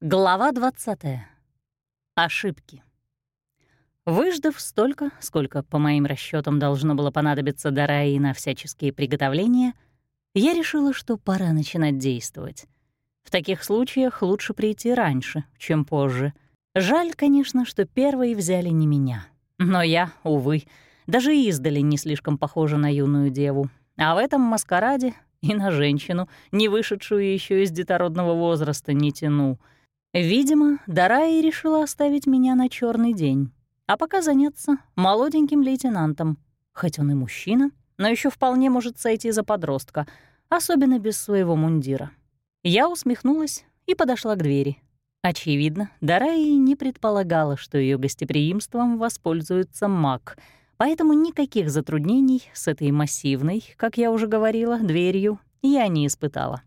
Глава 20. Ошибки. Выждав столько, сколько, по моим расчетам, должно было понадобиться Дараи на всяческие приготовления, я решила, что пора начинать действовать. В таких случаях лучше прийти раньше, чем позже. Жаль, конечно, что первые взяли не меня. Но я, увы, даже издали не слишком похожа на юную деву. А в этом маскараде и на женщину, не вышедшую еще из детородного возраста, не тяну — Видимо, Дараи решила оставить меня на черный день, а пока заняться молоденьким лейтенантом, хоть он и мужчина, но еще вполне может сойти за подростка, особенно без своего мундира. Я усмехнулась и подошла к двери. Очевидно, Дараи не предполагала, что ее гостеприимством воспользуется маг, поэтому никаких затруднений с этой массивной, как я уже говорила, дверью я не испытала.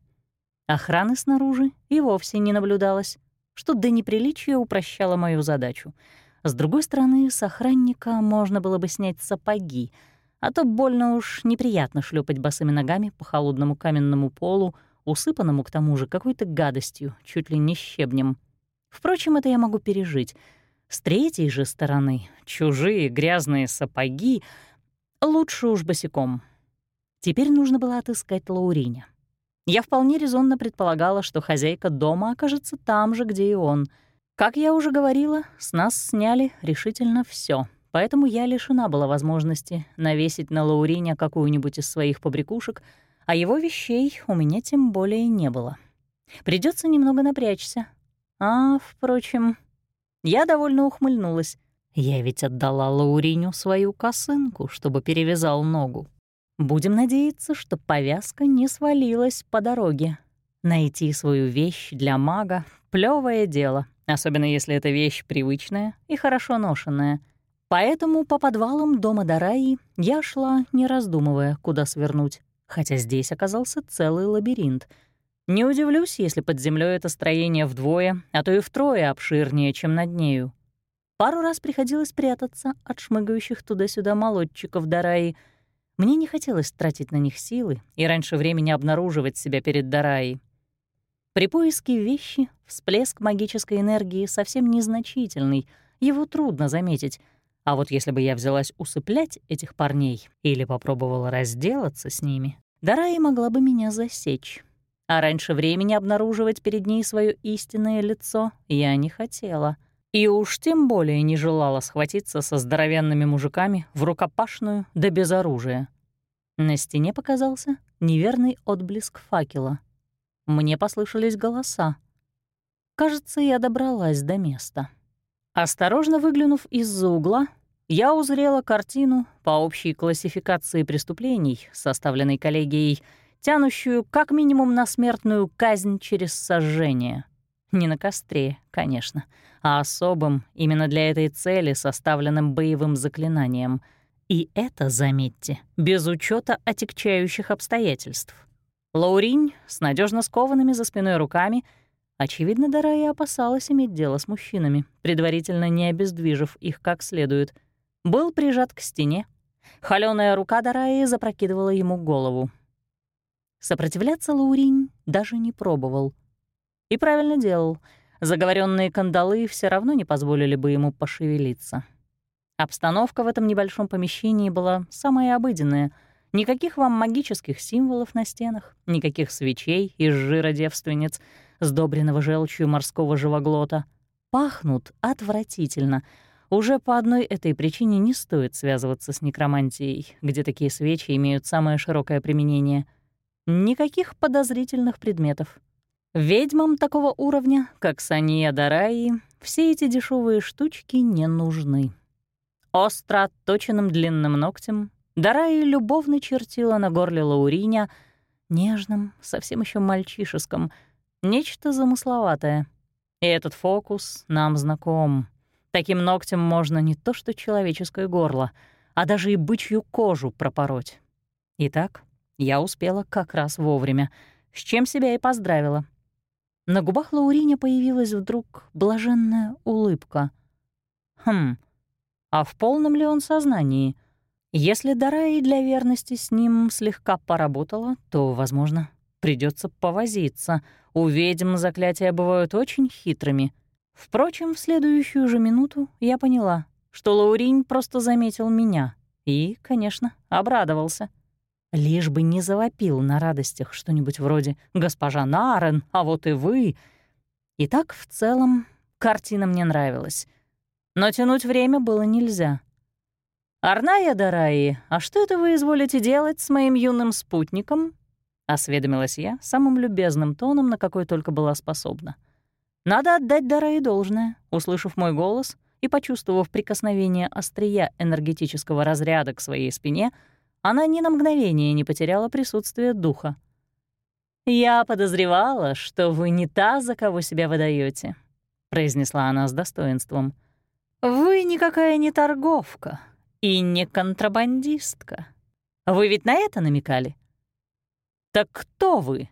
Охраны снаружи и вовсе не наблюдалось что до неприличия упрощало мою задачу. С другой стороны, с охранника можно было бы снять сапоги, а то больно уж неприятно шлепать босыми ногами по холодному каменному полу, усыпанному к тому же какой-то гадостью, чуть ли не щебнем. Впрочем, это я могу пережить. С третьей же стороны, чужие грязные сапоги, лучше уж босиком. Теперь нужно было отыскать Лауриня. Я вполне резонно предполагала, что хозяйка дома окажется там же, где и он. Как я уже говорила, с нас сняли решительно все, поэтому я лишена была возможности навесить на Лауриня какую-нибудь из своих побрякушек, а его вещей у меня тем более не было. Придется немного напрячься. А, впрочем, я довольно ухмыльнулась. Я ведь отдала Лауриню свою косынку, чтобы перевязал ногу. Будем надеяться, что повязка не свалилась по дороге. Найти свою вещь для мага — плевое дело, особенно если эта вещь привычная и хорошо ношенная. Поэтому по подвалам дома Дараи я шла, не раздумывая, куда свернуть, хотя здесь оказался целый лабиринт. Не удивлюсь, если под землей это строение вдвое, а то и втрое обширнее, чем над нею. Пару раз приходилось прятаться от шмыгающих туда-сюда молодчиков Дараи — мне не хотелось тратить на них силы и раньше времени обнаруживать себя перед Дараей. При поиске вещи всплеск магической энергии совсем незначительный, его трудно заметить. А вот если бы я взялась усыплять этих парней или попробовала разделаться с ними, Дарая могла бы меня засечь. А раньше времени обнаруживать перед ней свое истинное лицо я не хотела — и уж тем более не желала схватиться со здоровенными мужиками в рукопашную да без оружия. На стене показался неверный отблеск факела. Мне послышались голоса. Кажется, я добралась до места. Осторожно выглянув из-за угла, я узрела картину по общей классификации преступлений, составленной коллегией, тянущую как минимум на смертную казнь через сожжение — не на костре, конечно, а особым, именно для этой цели составленным боевым заклинанием. И это, заметьте, без учета отягчающих обстоятельств. Лауринь с надежно скованными за спиной руками Очевидно, Дарая опасалась иметь дело с мужчинами, предварительно не обездвижив их как следует. Был прижат к стене. Холёная рука Дараи запрокидывала ему голову. Сопротивляться Лауринь даже не пробовал. И правильно делал. Заговоренные кандалы все равно не позволили бы ему пошевелиться. Обстановка в этом небольшом помещении была самая обыденная. Никаких вам магических символов на стенах, никаких свечей из жира девственниц, сдобренного желчью морского живоглота. Пахнут отвратительно. Уже по одной этой причине не стоит связываться с некромантией, где такие свечи имеют самое широкое применение. Никаких подозрительных предметов. Ведьмам такого уровня, как Сания Дараи, все эти дешевые штучки не нужны. Остро отточенным длинным ногтем Дараи любовно чертила на горле Лауриня, нежным, совсем еще мальчишеском, нечто замысловатое. И этот фокус нам знаком. Таким ногтем можно не то что человеческое горло, а даже и бычью кожу пропороть. Итак, я успела как раз вовремя, с чем себя и поздравила. На губах Лауриня появилась вдруг блаженная улыбка. Хм, а в полном ли он сознании? Если Дараи для верности с ним слегка поработала, то, возможно, Придется повозиться. У ведьм заклятия бывают очень хитрыми. Впрочем, в следующую же минуту я поняла, что Лауринь просто заметил меня и, конечно, обрадовался. Лишь бы не завопил на радостях что-нибудь вроде «Госпожа Нарен, а вот и вы!» И так, в целом, картина мне нравилась. Но тянуть время было нельзя. «Арная Дараи, а что это вы изволите делать с моим юным спутником?» — осведомилась я самым любезным тоном, на какой только была способна. Надо отдать Дараи должное, услышав мой голос и почувствовав прикосновение острия энергетического разряда к своей спине, она ни на мгновение не потеряла присутствие духа. «Я подозревала, что вы не та, за кого себя выдаете, произнесла она с достоинством. «Вы никакая не торговка и не контрабандистка. Вы ведь на это намекали?» «Так кто вы?»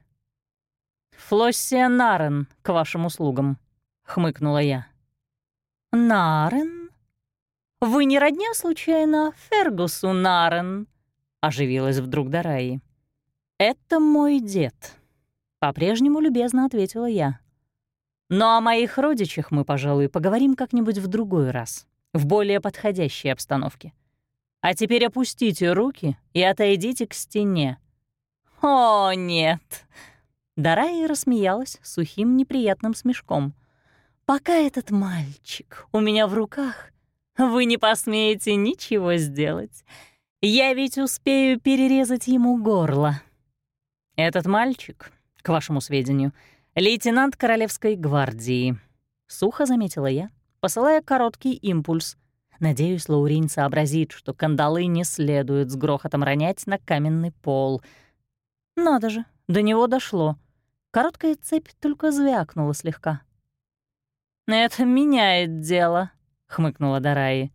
«Флоссия Нарен к вашим услугам», — хмыкнула я. «Нарен? Вы не родня, случайно, Фергусу Нарен?» — оживилась вдруг Дараи. «Это мой дед», — по-прежнему любезно ответила я. «Но о моих родичах мы, пожалуй, поговорим как-нибудь в другой раз, в более подходящей обстановке. А теперь опустите руки и отойдите к стене». «О, нет!» Дарая рассмеялась сухим неприятным смешком. «Пока этот мальчик у меня в руках, вы не посмеете ничего сделать. Я ведь успею перерезать ему горло». «Этот мальчик, к вашему сведению, лейтенант Королевской гвардии», — сухо заметила я, посылая короткий импульс. Надеюсь, Лаурин сообразит, что кандалы не следует с грохотом ронять на каменный пол. Надо же, до него дошло — Короткая цепь только звякнула слегка. «Это меняет дело», — хмыкнула Дараи.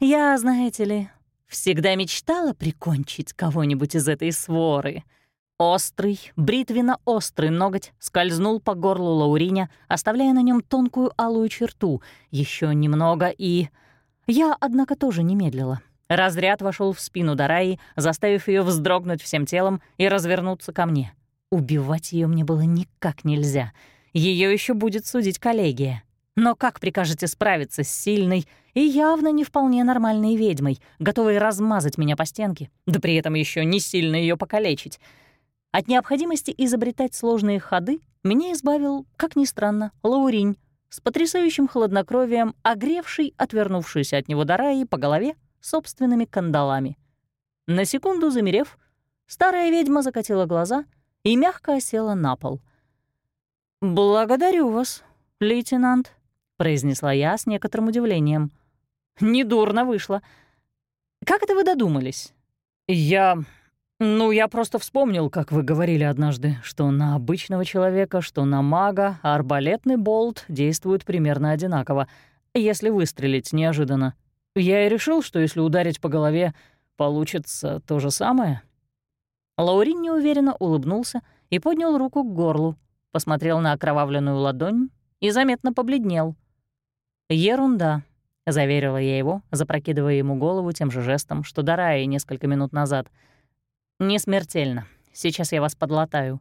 «Я, знаете ли, всегда мечтала прикончить кого-нибудь из этой своры». Острый, бритвенно-острый ноготь скользнул по горлу Лауриня, оставляя на нем тонкую алую черту. Еще немного и... Я, однако, тоже не медлила. Разряд вошел в спину Дараи, заставив ее вздрогнуть всем телом и развернуться ко мне. Убивать ее мне было никак нельзя. Ее еще будет судить коллегия. Но как прикажете справиться с сильной и явно не вполне нормальной ведьмой, готовой размазать меня по стенке, да при этом еще не сильно ее покалечить? От необходимости изобретать сложные ходы меня избавил, как ни странно, Лауринь, с потрясающим хладнокровием, огревший отвернувшуюся от него Дараи по голове собственными кандалами. На секунду замерев, старая ведьма закатила глаза — и мягко осела на пол. «Благодарю вас, лейтенант», — произнесла я с некоторым удивлением. «Недурно вышло. Как это вы додумались?» «Я... Ну, я просто вспомнил, как вы говорили однажды, что на обычного человека, что на мага арбалетный болт действует примерно одинаково, если выстрелить неожиданно. Я и решил, что если ударить по голове, получится то же самое». Лаурин неуверенно улыбнулся и поднял руку к горлу, посмотрел на окровавленную ладонь и заметно побледнел. «Ерунда», — заверила я его, запрокидывая ему голову тем же жестом, что Дарая несколько минут назад. «Не смертельно. Сейчас я вас подлатаю».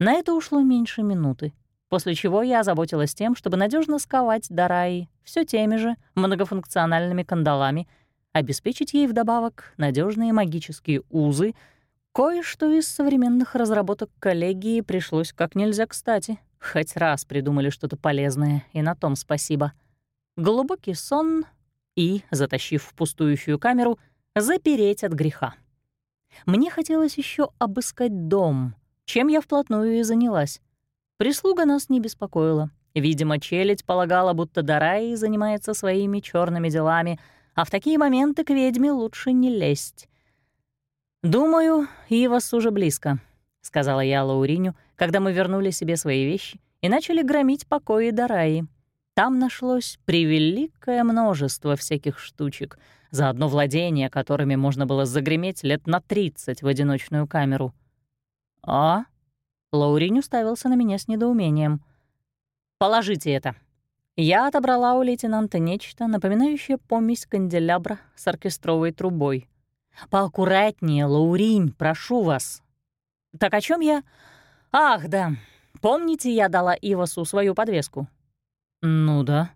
На это ушло меньше минуты, после чего я озаботилась тем, чтобы надежно сковать Дараи все теми же многофункциональными кандалами, обеспечить ей вдобавок надежные магические узы — Кое-что из современных разработок коллегии пришлось как нельзя кстати. Хоть раз придумали что-то полезное, и на том спасибо. Глубокий сон и, затащив в пустующую камеру, запереть от греха. Мне хотелось еще обыскать дом, чем я вплотную и занялась. Прислуга нас не беспокоила. Видимо, челядь полагала, будто Дараи занимается своими черными делами, а в такие моменты к ведьме лучше не лезть. «Думаю, Ивас уже близко», — сказала я Лауриню, когда мы вернули себе свои вещи и начали громить покои Дараи. Там нашлось превеликое множество всяких штучек, за одно владение которыми можно было загреметь лет на 30 в одиночную камеру. «А?» — Лауринь уставился на меня с недоумением. «Положите это». Я отобрала у лейтенанта нечто, напоминающее помесь канделябра с оркестровой трубой — Поаккуратнее, Лауринь, прошу вас. Так о чем я? «Ах, да. Помните, я дала Ивасу свою подвеску?» «Ну да».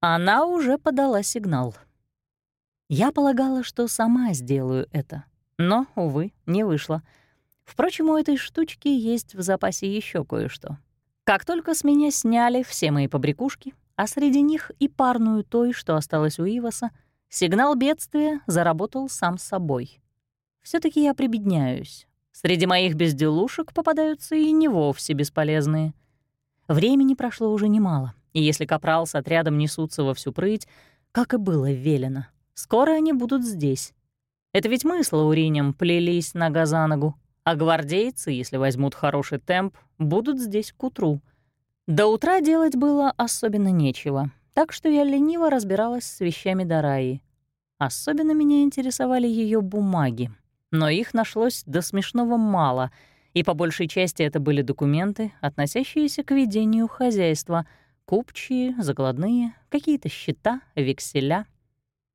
Она уже подала сигнал. Я полагала, что сама сделаю это, но, увы, не вышло. Впрочем, у этой штучки есть в запасе еще кое-что. Как только с меня сняли все мои побрякушки, а среди них и парную той, что осталась у Иваса, сигнал бедствия заработал сам собой. все таки я прибедняюсь. Среди моих безделушек попадаются и не вовсе бесполезные. Времени прошло уже немало, и если капрал с отрядом несутся во всю прыть, как и было велено, скоро они будут здесь. Это ведь мы с Лауринем плелись нога за ногу, а гвардейцы, если возьмут хороший темп, будут здесь к утру. До утра делать было особенно нечего, так что я лениво разбиралась с вещами Дараи. Особенно меня интересовали ее бумаги, но их нашлось до смешного мало, и по большей части это были документы, относящиеся к ведению хозяйства, купчие, закладные, какие-то счета, векселя.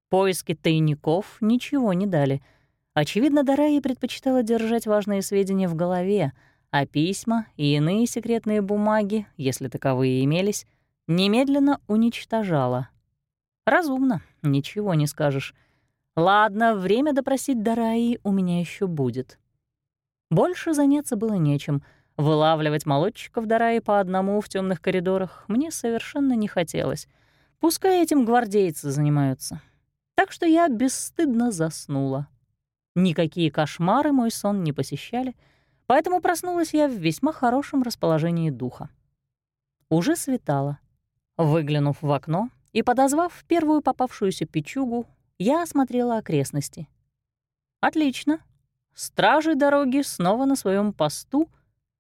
Поиски тайников ничего не дали — Очевидно, Дараи предпочитала держать важные сведения в голове, а письма и иные секретные бумаги, если таковые имелись, немедленно уничтожала. Разумно, ничего не скажешь. Ладно, время допросить Дараи у меня еще будет. Больше заняться было нечем. Вылавливать молодчиков Дараи по одному в темных коридорах мне совершенно не хотелось. Пускай этим гвардейцы занимаются. Так что я бесстыдно заснула. Никакие кошмары мой сон не посещали, поэтому проснулась я в весьма хорошем расположении духа. Уже светало. Выглянув в окно и подозвав первую попавшуюся печугу, я осмотрела окрестности. Отлично. Стражи дороги снова на своем посту,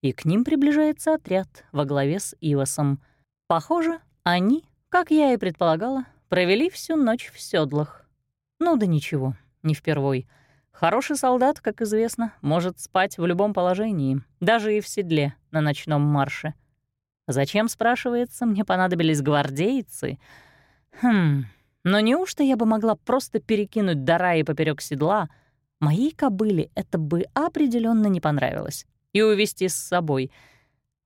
и к ним приближается отряд во главе с Ивасом. Похоже, они, как я и предполагала, провели всю ночь в седлах. Ну да ничего, не впервой — Хороший солдат, как известно, может спать в любом положении, даже и в седле на ночном марше. Зачем, спрашивается, мне понадобились гвардейцы? Хм, но неужто я бы могла просто перекинуть Дараи поперек седла? Моей кобыле это бы определенно не понравилось. И увести с собой.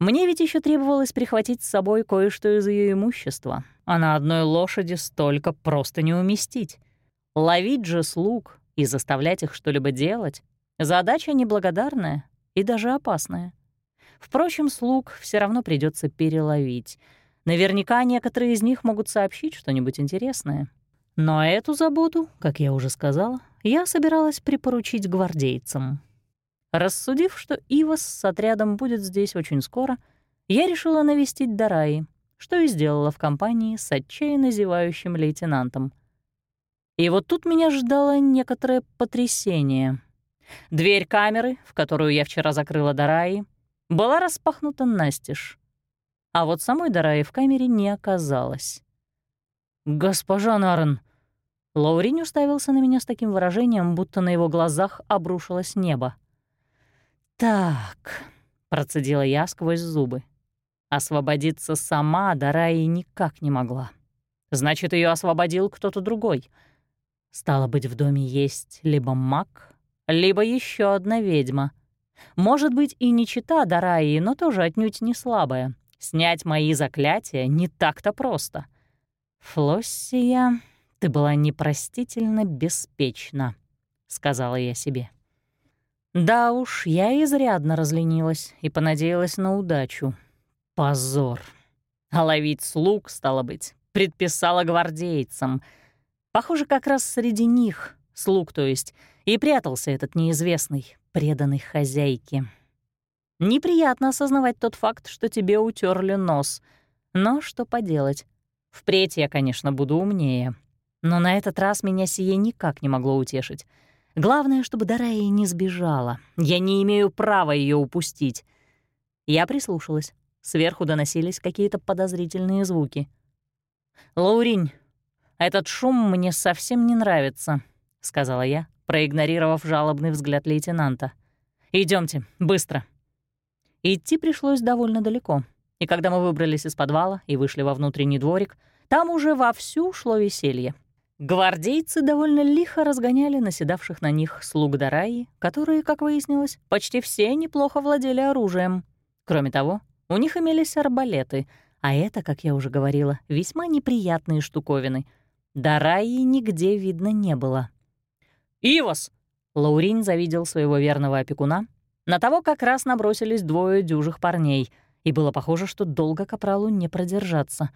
Мне ведь еще требовалось прихватить с собой кое-что из ее имущества, а на одной лошади столько просто не уместить. Ловить же слуг и заставлять их что-либо делать — задача неблагодарная и даже опасная. Впрочем, слуг все равно придется переловить. Наверняка некоторые из них могут сообщить что-нибудь интересное. Но эту заботу, как я уже сказала, я собиралась припоручить гвардейцам. Рассудив, что Ивас с отрядом будет здесь очень скоро, я решила навестить Дараи, что и сделала в компании с отчаянно зевающим лейтенантом — и вот тут меня ждало некоторое потрясение. Дверь камеры, в которую я вчера закрыла Дараи, была распахнута настежь. А вот самой Дараи в камере не оказалось. «Госпожа Нарен!» Лаурин уставился на меня с таким выражением, будто на его глазах обрушилось небо. «Так», — процедила я сквозь зубы. Освободиться сама Дараи никак не могла. Значит, ее освободил кто-то другой — Стало быть, в доме есть либо маг, либо еще одна ведьма. Может быть, и не чита Дараи, но тоже отнюдь не слабая. Снять мои заклятия не так-то просто. «Флоссия, ты была непростительно беспечна», — сказала я себе. Да уж, я изрядно разленилась и понадеялась на удачу. Позор. А ловить слуг, стало быть, предписала гвардейцам — Похоже, как раз среди них, слуг то есть, и прятался этот неизвестный, преданный хозяйке. Неприятно осознавать тот факт, что тебе утерли нос. Но что поделать? Впредь я, конечно, буду умнее. Но на этот раз меня сие никак не могло утешить. Главное, чтобы Дарая не сбежала. Я не имею права ее упустить. Я прислушалась. Сверху доносились какие-то подозрительные звуки. «Лауринь, «Этот шум мне совсем не нравится», — сказала я, проигнорировав жалобный взгляд лейтенанта. Идемте, быстро». Идти пришлось довольно далеко, и когда мы выбрались из подвала и вышли во внутренний дворик, там уже вовсю шло веселье. Гвардейцы довольно лихо разгоняли наседавших на них слуг Дараи, которые, как выяснилось, почти все неплохо владели оружием. Кроме того, у них имелись арбалеты, а это, как я уже говорила, весьма неприятные штуковины. Дараи нигде видно не было. «Ивас!» — Лаурин завидел своего верного опекуна. На того как раз набросились двое дюжих парней, и было похоже, что долго капралу не продержаться.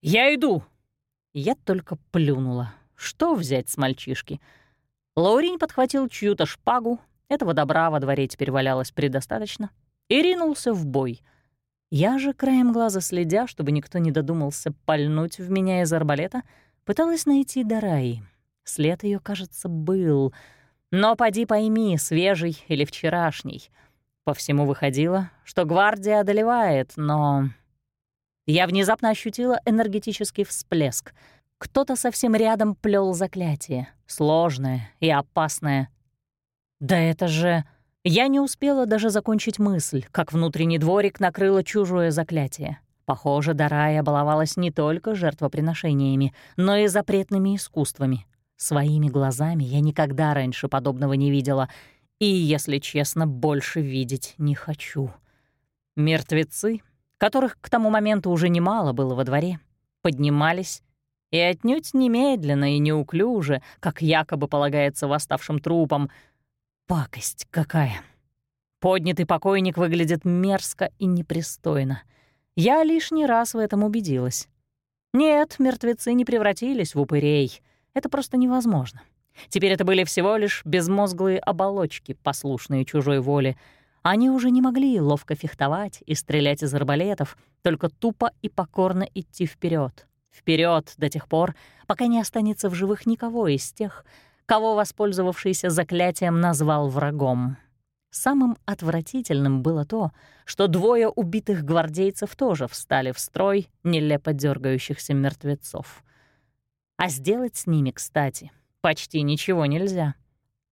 «Я иду!» Я только плюнула. Что взять с мальчишки? Лаурин подхватил чью-то шпагу, этого добра во дворе теперь валялось предостаточно, и ринулся в бой. Я же, краем глаза следя, чтобы никто не додумался пальнуть в меня из арбалета, пыталась найти Дараи. След ее, кажется, был. Но поди пойми, свежий или вчерашний. По всему выходило, что гвардия одолевает, но... Я внезапно ощутила энергетический всплеск. Кто-то совсем рядом плел заклятие, сложное и опасное. Да это же... Я не успела даже закончить мысль, как внутренний дворик накрыло чужое заклятие. Похоже, Дарая баловалась не только жертвоприношениями, но и запретными искусствами. Своими глазами я никогда раньше подобного не видела, и, если честно, больше видеть не хочу. Мертвецы, которых к тому моменту уже немало было во дворе, поднимались и отнюдь немедленно и неуклюже, как якобы полагается восставшим трупам. Пакость какая! Поднятый покойник выглядит мерзко и непристойно. Я лишний раз в этом убедилась. Нет, мертвецы не превратились в упырей. Это просто невозможно. Теперь это были всего лишь безмозглые оболочки, послушные чужой воле. Они уже не могли ловко фехтовать и стрелять из арбалетов, только тупо и покорно идти вперед, вперед до тех пор, пока не останется в живых никого из тех, кого воспользовавшийся заклятием назвал врагом. Самым отвратительным было то, что двое убитых гвардейцев тоже встали в строй нелепо дергающихся мертвецов. А сделать с ними, кстати, почти ничего нельзя.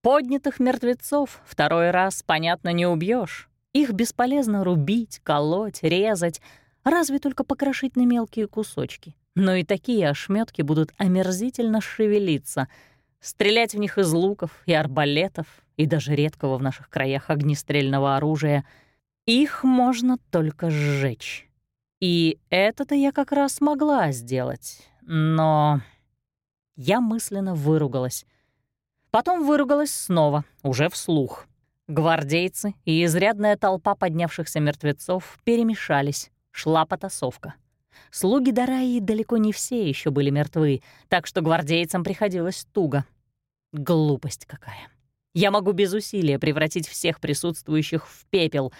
Поднятых мертвецов второй раз, понятно, не убьешь. Их бесполезно рубить, колоть, резать, разве только покрошить на мелкие кусочки. Но и такие ошметки будут омерзительно шевелиться. Стрелять в них из луков и арбалетов, и даже редкого в наших краях огнестрельного оружия, их можно только сжечь. И это-то я как раз могла сделать. Но я мысленно выругалась. Потом выругалась снова, уже вслух. Гвардейцы и изрядная толпа поднявшихся мертвецов перемешались, шла потасовка. Слуги Дараи далеко не все еще были мертвы, так что гвардейцам приходилось туго. Глупость какая. Я могу без усилия превратить всех присутствующих в пепел,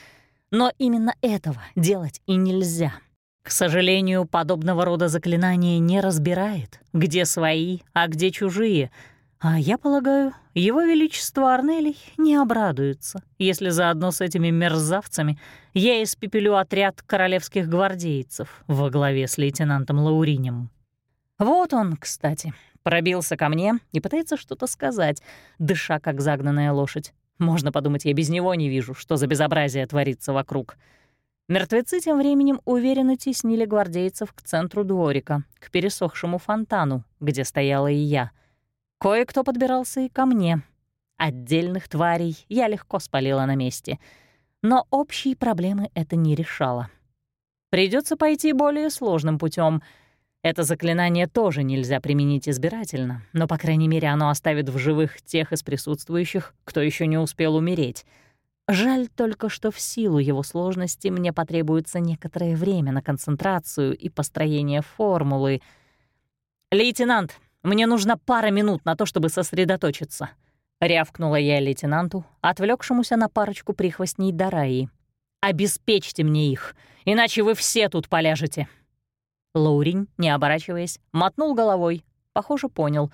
но именно этого делать и нельзя. К сожалению, подобного рода заклинание не разбирает, где свои, а где чужие — а я полагаю, его величество Арнелий не обрадуется, если заодно с этими мерзавцами я испепелю отряд королевских гвардейцев во главе с лейтенантом Лауринем. Вот он, кстати, пробился ко мне и пытается что-то сказать, дыша как загнанная лошадь. Можно подумать, я без него не вижу, что за безобразие творится вокруг. Мертвецы тем временем уверенно теснили гвардейцев к центру дворика, к пересохшему фонтану, где стояла и я — Кое-кто подбирался и ко мне. Отдельных тварей я легко спалила на месте. Но общие проблемы это не решало. Придется пойти более сложным путем. Это заклинание тоже нельзя применить избирательно, но, по крайней мере, оно оставит в живых тех из присутствующих, кто еще не успел умереть. Жаль только, что в силу его сложности мне потребуется некоторое время на концентрацию и построение формулы. «Лейтенант, мне нужна пара минут на то, чтобы сосредоточиться», — рявкнула я лейтенанту, отвлекшемуся на парочку прихвостней Дараи. «Обеспечьте мне их, иначе вы все тут поляжете». Лаурин, не оборачиваясь, мотнул головой. Похоже, понял.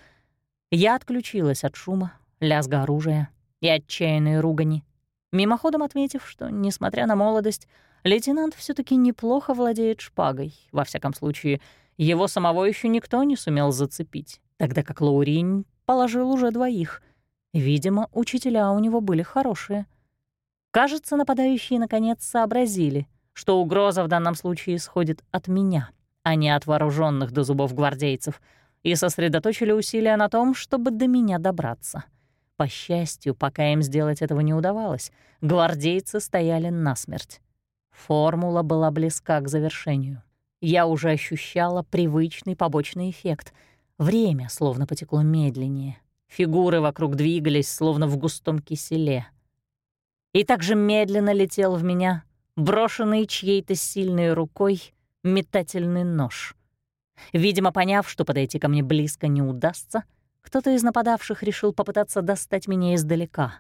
Я отключилась от шума, лязга оружия и отчаянной ругани, мимоходом отметив, что, несмотря на молодость, лейтенант все таки неплохо владеет шпагой, во всяком случае — его самого еще никто не сумел зацепить, тогда как Лауринь положил уже двоих. Видимо, учителя у него были хорошие. Кажется, нападающие наконец сообразили, что угроза в данном случае исходит от меня, а не от вооруженных до зубов гвардейцев, и сосредоточили усилия на том, чтобы до меня добраться. По счастью, пока им сделать этого не удавалось, гвардейцы стояли насмерть. Формула была близка к завершению. Я уже ощущала привычный побочный эффект. Время словно потекло медленнее. Фигуры вокруг двигались, словно в густом киселе. И также медленно летел в меня брошенный чьей-то сильной рукой метательный нож. Видимо, поняв, что подойти ко мне близко не удастся, кто-то из нападавших решил попытаться достать меня издалека.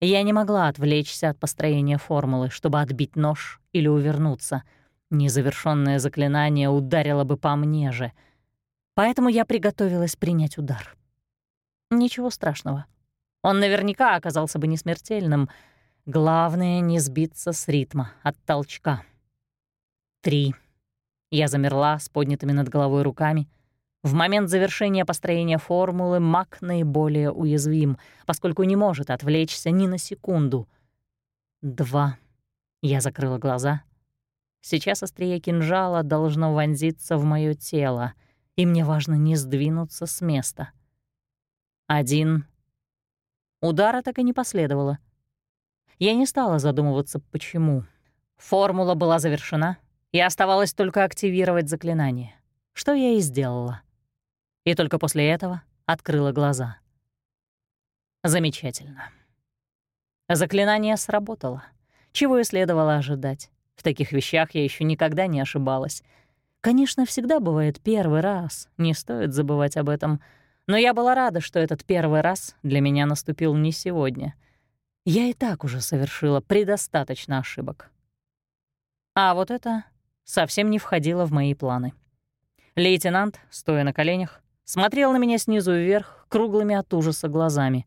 Я не могла отвлечься от построения формулы, чтобы отбить нож или увернуться. Незавершенное заклинание ударило бы по мне же. Поэтому я приготовилась принять удар. Ничего страшного. Он наверняка оказался бы несмертельным. Главное — не сбиться с ритма, от толчка. Три. Я замерла с поднятыми над головой руками. В момент завершения построения формулы маг наиболее уязвим, поскольку не может отвлечься ни на секунду. Два. Я закрыла глаза. Сейчас острие кинжала должно вонзиться в мое тело, и мне важно не сдвинуться с места. Один. Удара так и не последовало. Я не стала задумываться, почему. Формула была завершена, и оставалось только активировать заклинание, что я и сделала. И только после этого открыла глаза. Замечательно. Заклинание сработало. Чего и следовало ожидать. В таких вещах я еще никогда не ошибалась. Конечно, всегда бывает первый раз, не стоит забывать об этом. Но я была рада, что этот первый раз для меня наступил не сегодня. Я и так уже совершила предостаточно ошибок. А вот это совсем не входило в мои планы. Лейтенант, стоя на коленях, смотрел на меня снизу вверх круглыми от ужаса глазами.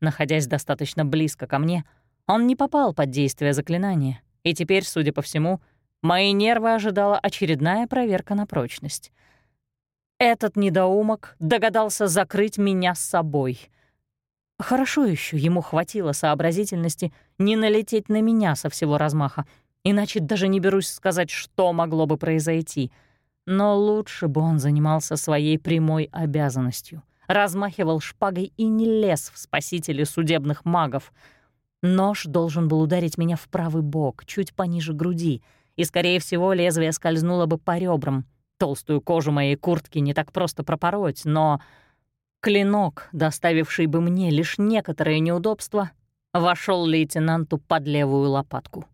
Находясь достаточно близко ко мне, он не попал под действие заклинания, и теперь, судя по всему, мои нервы ожидала очередная проверка на прочность. Этот недоумок догадался закрыть меня с собой. Хорошо еще ему хватило сообразительности не налететь на меня со всего размаха, Иначе даже не берусь сказать, что могло бы произойти. Но лучше бы он занимался своей прямой обязанностью, размахивал шпагой и не лез в спасители судебных магов. Нож должен был ударить меня в правый бок, чуть пониже груди, и, скорее всего, лезвие скользнуло бы по ребрам. Толстую кожу моей куртки не так просто пропороть, но... Клинок, доставивший бы мне лишь некоторые неудобства, вошел лейтенанту под левую лопатку.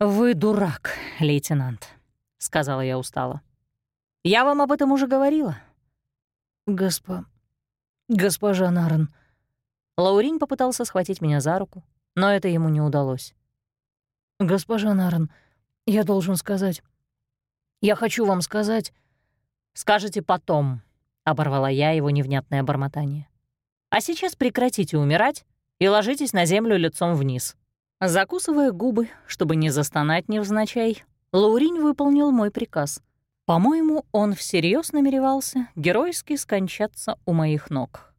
«Вы дурак, лейтенант», — сказала я устало. «Я вам об этом уже говорила». «Госпо... госпожа Нарен...» Лаурин попытался схватить меня за руку, но это ему не удалось. «Госпожа Нарен, я должен сказать... Я хочу вам сказать...» «Скажете потом», — оборвала я его невнятное бормотание. «А сейчас прекратите умирать и ложитесь на землю лицом вниз». Закусывая губы, чтобы не застонать невзначай, Лауринь выполнил мой приказ. По-моему, он всерьез намеревался геройски скончаться у моих ног.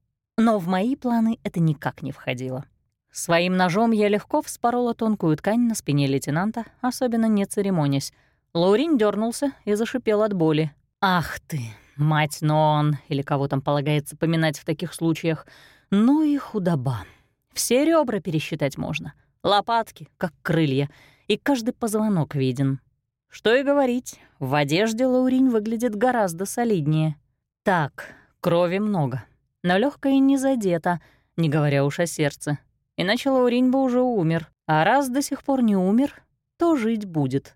Но в мои планы это никак не входило. Своим ножом я легко вспорола тонкую ткань на спине лейтенанта, особенно не церемонясь. Лаурин дернулся и зашипел от боли. «Ах ты, мать Нон, или кого там полагается поминать в таких случаях. Ну и худоба. Все ребра пересчитать можно. Лопатки, как крылья, и каждый позвонок виден. Что и говорить, в одежде Лауринь выглядит гораздо солиднее. Так, крови много, но легкая не задета, не говоря уж о сердце. Иначе Лауринь бы уже умер, а раз до сих пор не умер, то жить будет.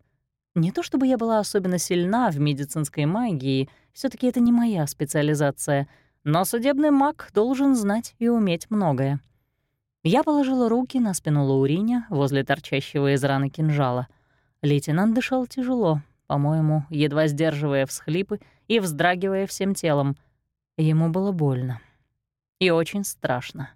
Не то чтобы я была особенно сильна в медицинской магии, все таки это не моя специализация, но судебный маг должен знать и уметь многое. Я положила руки на спину Лауриня возле торчащего из раны кинжала. Лейтенант дышал тяжело, по-моему, едва сдерживая всхлипы и вздрагивая всем телом. Ему было больно. И очень страшно.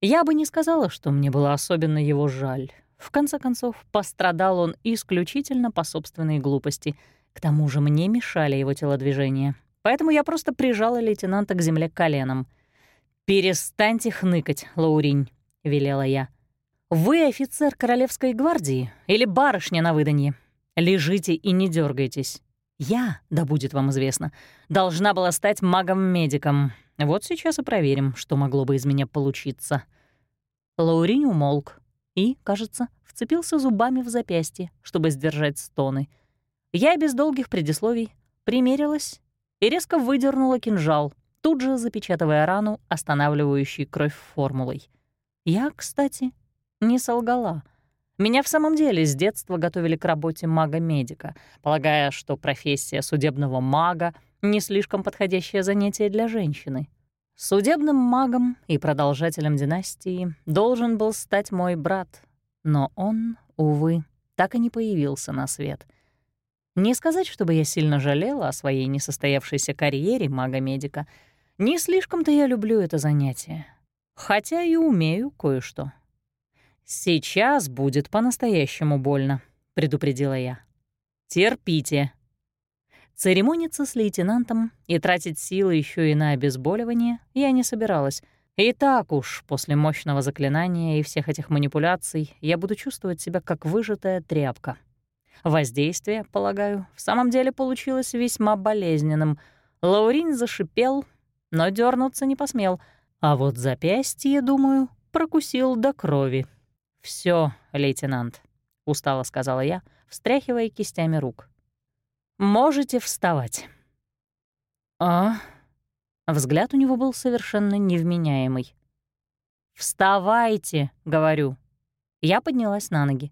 Я бы не сказала, что мне было особенно его жаль. В конце концов, пострадал он исключительно по собственной глупости. К тому же мне мешали его телодвижения. Поэтому я просто прижала лейтенанта к земле коленом. «Перестаньте хныкать, Лауринь. — велела я. «Вы офицер Королевской гвардии или барышня на выданье? Лежите и не дергайтесь. Я, да будет вам известно, должна была стать магом-медиком. Вот сейчас и проверим, что могло бы из меня получиться». Лаурин умолк. и, кажется, вцепился зубами в запястье, чтобы сдержать стоны. Я без долгих предисловий примерилась и резко выдернула кинжал, тут же запечатывая рану, останавливающей кровь формулой. Я, кстати, не солгала. Меня в самом деле с детства готовили к работе мага-медика, полагая, что профессия судебного мага — не слишком подходящее занятие для женщины. Судебным магом и продолжателем династии должен был стать мой брат, но он, увы, так и не появился на свет. Не сказать, чтобы я сильно жалела о своей несостоявшейся карьере мага-медика. Не слишком-то я люблю это занятие. Хотя и умею кое-что. «Сейчас будет по-настоящему больно», — предупредила я. «Терпите». Церемониться с лейтенантом и тратить силы еще и на обезболивание я не собиралась. И так уж, после мощного заклинания и всех этих манипуляций, я буду чувствовать себя как выжатая тряпка. Воздействие, полагаю, в самом деле получилось весьма болезненным. Лаурин зашипел, но дернуться не посмел, а вот запястье, думаю, прокусил до крови. Все, лейтенант», — устало сказала я, встряхивая кистями рук. «Можете вставать». «А?» Взгляд у него был совершенно невменяемый. «Вставайте», — говорю. Я поднялась на ноги.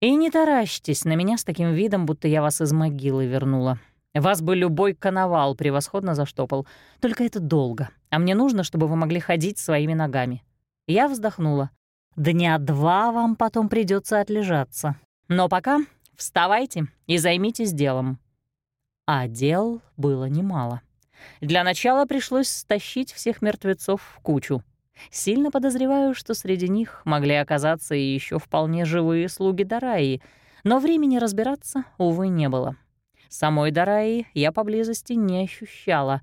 «И не таращитесь на меня с таким видом, будто я вас из могилы вернула. Вас бы любой коновал превосходно заштопал. Только это долго, а мне нужно, чтобы вы могли ходить своими ногами». Я вздохнула. Дня два вам потом придется отлежаться. Но пока вставайте и займитесь делом». А дел было немало. Для начала пришлось стащить всех мертвецов в кучу. Сильно подозреваю, что среди них могли оказаться и еще вполне живые слуги Дараи, но времени разбираться, увы, не было. Самой Дараи я поблизости не ощущала.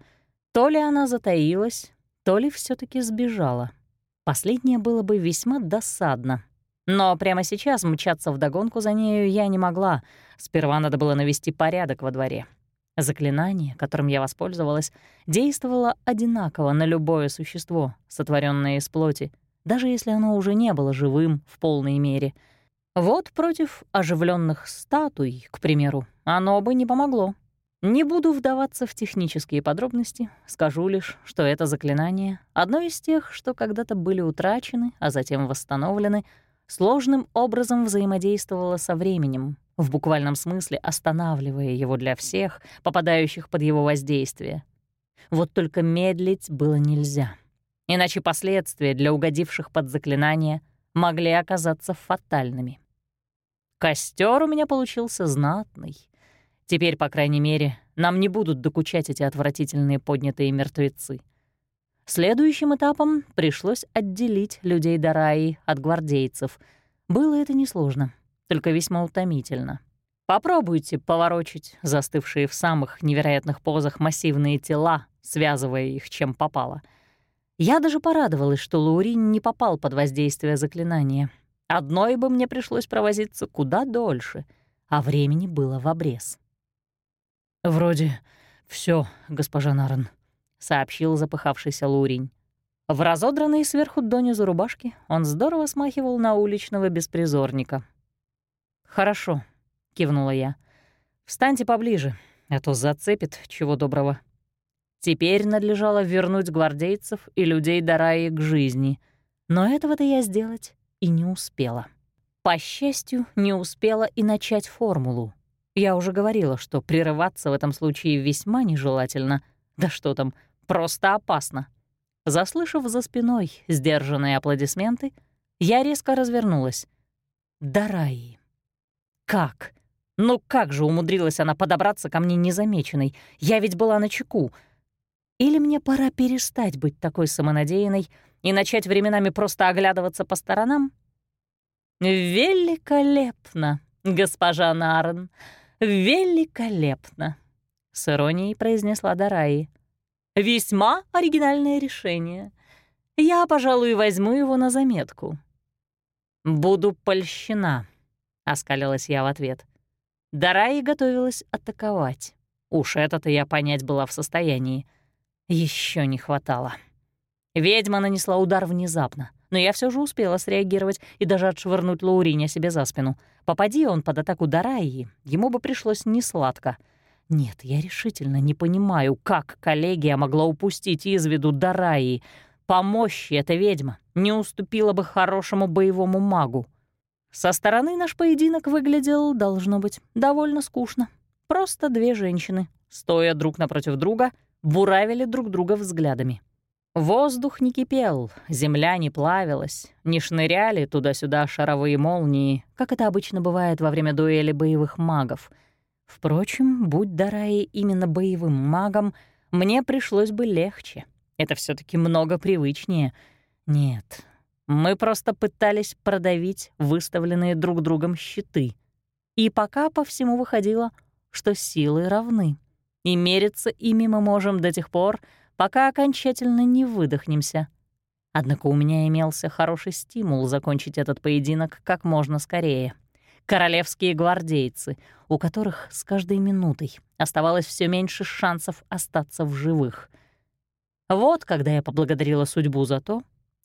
То ли она затаилась, то ли все таки сбежала. Последнее было бы весьма досадно. Но прямо сейчас мчаться вдогонку за нею я не могла. Сперва надо было навести порядок во дворе. Заклинание, которым я воспользовалась, действовало одинаково на любое существо, сотворенное из плоти, даже если оно уже не было живым в полной мере. Вот против оживленных статуй, к примеру, оно бы не помогло. Не буду вдаваться в технические подробности, скажу лишь, что это заклинание — одно из тех, что когда-то были утрачены, а затем восстановлены, сложным образом взаимодействовало со временем, в буквальном смысле останавливая его для всех, попадающих под его воздействие. Вот только медлить было нельзя. Иначе последствия для угодивших под заклинание могли оказаться фатальными. Костер у меня получился знатный — Теперь, по крайней мере, нам не будут докучать эти отвратительные поднятые мертвецы. Следующим этапом пришлось отделить людей Дараи от гвардейцев. Было это несложно, только весьма утомительно. Попробуйте поворочить застывшие в самых невероятных позах массивные тела, связывая их чем попало. Я даже порадовалась, что Лаурин не попал под воздействие заклинания. Одной бы мне пришлось провозиться куда дольше, а времени было в обрез. «Вроде все, госпожа Нарен», — сообщил запыхавшийся Лурень. В разодранной сверху донизу рубашке он здорово смахивал на уличного беспризорника. «Хорошо», — кивнула я. «Встаньте поближе, а то зацепит чего доброго». Теперь надлежало вернуть гвардейцев и людей Дараи к жизни, но этого-то я сделать и не успела. По счастью, не успела и начать формулу. Я уже говорила, что прерываться в этом случае весьма нежелательно. Да что там, просто опасно. Заслышав за спиной сдержанные аплодисменты, я резко развернулась. Дараи. Как? Ну как же умудрилась она подобраться ко мне незамеченной? Я ведь была на чеку. Или мне пора перестать быть такой самонадеянной и начать временами просто оглядываться по сторонам? «Великолепно, госпожа Нарн!» «Великолепно!» — с иронией произнесла Дараи. «Весьма оригинальное решение. Я, пожалуй, возьму его на заметку». «Буду польщена», — оскалилась я в ответ. Дараи готовилась атаковать. Уж это-то я понять была в состоянии. Еще не хватало. Ведьма нанесла удар внезапно, но я все же успела среагировать и даже отшвырнуть Лауриня себе за спину. Попади он под атаку Дараи, ему бы пришлось несладко. Нет, я решительно не понимаю, как коллегия могла упустить из виду Дараи. По мощи эта ведьма не уступила бы хорошему боевому магу. Со стороны наш поединок выглядел, должно быть, довольно скучно. Просто две женщины, стоя друг напротив друга, буравили друг друга взглядами. Воздух не кипел, земля не плавилась, не шныряли туда-сюда шаровые молнии, как это обычно бывает во время дуэли боевых магов. Впрочем, будь Дараи именно боевым магом, мне пришлось бы легче. Это все таки много привычнее. Нет, мы просто пытались продавить выставленные друг другом щиты. И пока по всему выходило, что силы равны. И мериться ими мы можем до тех пор, пока окончательно не выдохнемся. Однако у меня имелся хороший стимул закончить этот поединок как можно скорее. Королевские гвардейцы, у которых с каждой минутой оставалось все меньше шансов остаться в живых. Вот когда я поблагодарила судьбу за то,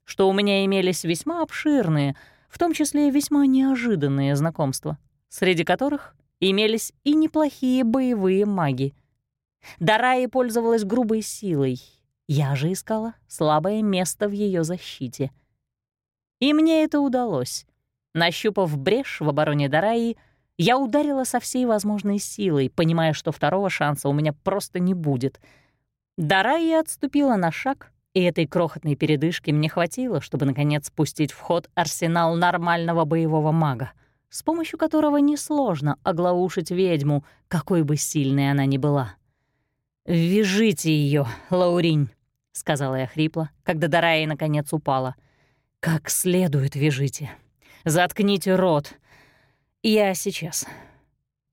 что у меня имелись весьма обширные, в том числе весьма неожиданные знакомства, среди которых имелись и неплохие боевые маги — Дараи пользовалась грубой силой. Я же искала слабое место в ее защите. И мне это удалось. Нащупав брешь в обороне Дараи, я ударила со всей возможной силой, понимая, что второго шанса у меня просто не будет. Дараи отступила на шаг, и этой крохотной передышки мне хватило, чтобы, наконец, спустить в ход арсенал нормального боевого мага, с помощью которого несложно оглаушить ведьму, какой бы сильной она ни была. «Вяжите ее, Лауринь», — сказала я хрипло, когда Дарая наконец упала. «Как следует вяжите. Заткните рот. Я сейчас».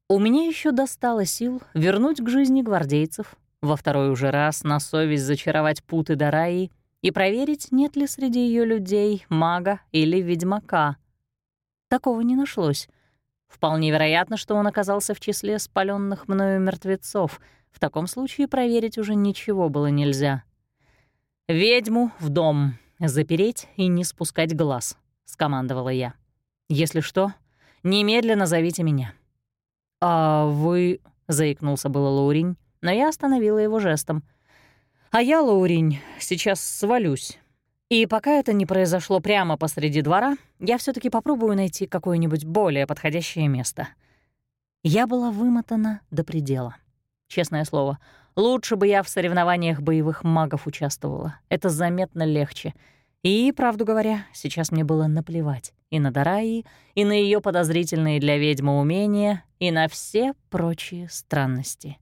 У меня еще достало сил вернуть к жизни гвардейцев, во второй уже раз на совесть зачаровать путы Дараи и проверить, нет ли среди ее людей мага или ведьмака. Такого не нашлось. Вполне вероятно, что он оказался в числе спаленных мною мертвецов — в таком случае проверить уже ничего было нельзя. «Ведьму в дом, запереть и не спускать глаз», — скомандовала я. «Если что, немедленно зовите меня». «А вы...» — заикнулся было Лауринь, но я остановила его жестом. «А я, Лауринь, сейчас свалюсь. И пока это не произошло прямо посреди двора, я все таки попробую найти какое-нибудь более подходящее место». Я была вымотана до предела. Честное слово, лучше бы я в соревнованиях боевых магов участвовала. Это заметно легче. И, правду говоря, сейчас мне было наплевать и на Дараи, и на ее подозрительные для ведьмы умения, и на все прочие странности.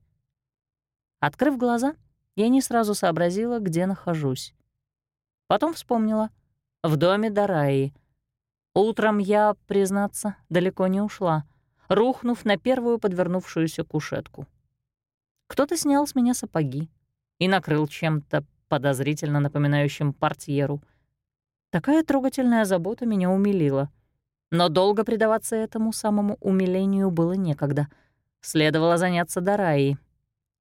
Открыв глаза, я не сразу сообразила, где нахожусь. Потом вспомнила. В доме Дараи. Утром я, признаться, далеко не ушла, рухнув на первую подвернувшуюся кушетку. Кто-то снял с меня сапоги и накрыл чем-то подозрительно напоминающим портьеру. Такая трогательная забота меня умилила. Но долго предаваться этому самому умилению было некогда. Следовало заняться Дараей.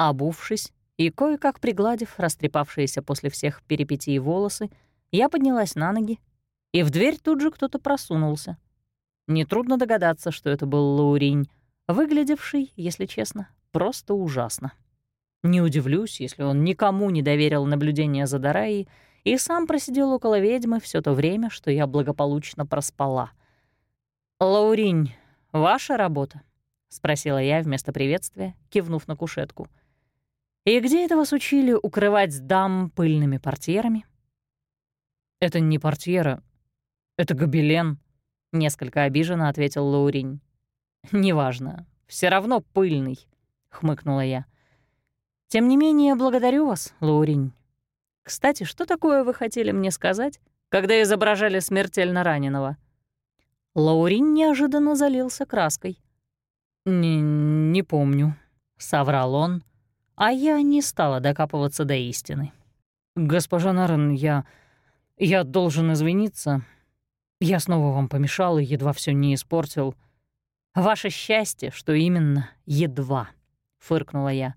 Обувшись и кое-как пригладив растрепавшиеся после всех перипетий волосы, я поднялась на ноги, и в дверь тут же кто-то просунулся. Нетрудно догадаться, что это был Лауринь, выглядевший, если честно, просто ужасно. Не удивлюсь, если он никому не доверил наблюдение за Дараей и сам просидел около ведьмы все то время, что я благополучно проспала. «Лауринь, ваша работа?» — спросила я вместо приветствия, кивнув на кушетку. «И где это вас учили укрывать дам пыльными портьерами?» «Это не портьера, это гобелен», — несколько обиженно ответил Лауринь. «Неважно, все равно пыльный», — хмыкнула я. Тем не менее, благодарю вас, Лауринь. Кстати, что такое вы хотели мне сказать, когда изображали смертельно раненого?» Лаурин неожиданно залился краской. «Не, не помню», — соврал он, а я не стала докапываться до истины. «Госпожа Нарен, я... я должен извиниться. Я снова вам помешал и едва все не испортил. Ваше счастье, что именно едва», — фыркнула я.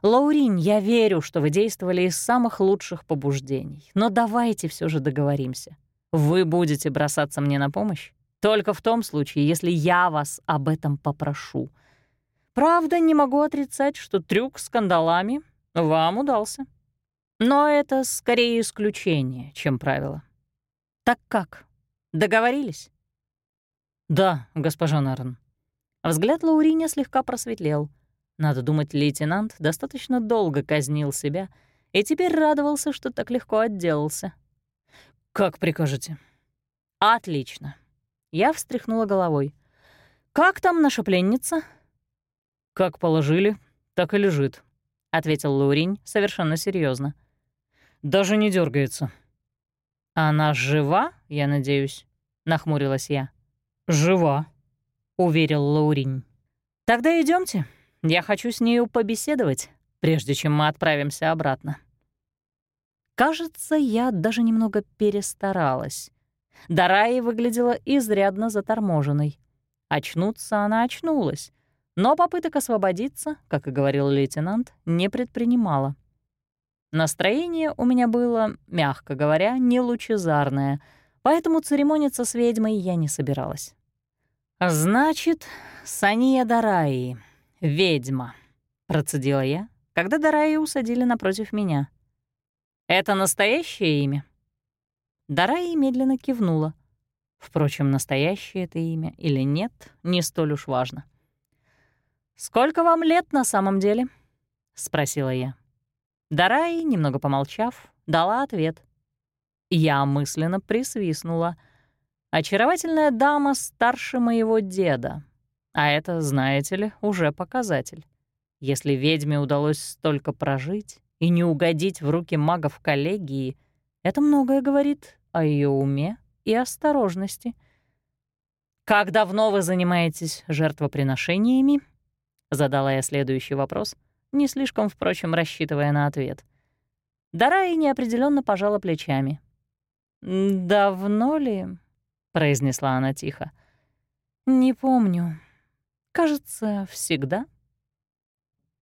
«Лаурин, я верю, что вы действовали из самых лучших побуждений, но давайте все же договоримся. Вы будете бросаться мне на помощь только в том случае, если я вас об этом попрошу. Правда, не могу отрицать, что трюк с кандалами вам удался. Но это скорее исключение, чем правило. Так как? Договорились? Да, госпожа Нарн. Взгляд Лауриня слегка просветлел. Надо думать, лейтенант достаточно долго казнил себя и теперь радовался, что так легко отделался. «Как прикажете?» «Отлично». Я встряхнула головой. «Как там наша пленница?» «Как положили, так и лежит», — ответил Лауринь совершенно серьезно. «Даже не дергается. «Она жива, я надеюсь?» — нахмурилась я. «Жива», — уверил Лауринь. «Тогда идемте. Я хочу с нею побеседовать, прежде чем мы отправимся обратно». Кажется, я даже немного перестаралась. Дараи выглядела изрядно заторможенной. Очнуться она очнулась, но попыток освободиться, как и говорил лейтенант, не предпринимала. Настроение у меня было, мягко говоря, не лучезарное, поэтому церемониться с ведьмой я не собиралась. «Значит, Сания Дараи, ведьма», — процедила я, когда Дараи усадили напротив меня. «Это настоящее имя?» Дараи медленно кивнула. Впрочем, настоящее это имя или нет, не столь уж важно. «Сколько вам лет на самом деле?» — спросила я. Дараи, немного помолчав, дала ответ. Я мысленно присвистнула. Очаровательная дама старше моего деда. А это, знаете ли, уже показатель. Если ведьме удалось столько прожить и не угодить в руки магов коллегии, это многое говорит о ее уме и осторожности. «Как давно вы занимаетесь жертвоприношениями?» Задала я следующий вопрос, не слишком, впрочем, рассчитывая на ответ. Дарая неопределенно пожала плечами. «Давно ли?» — произнесла она тихо. «Не помню. Кажется, всегда».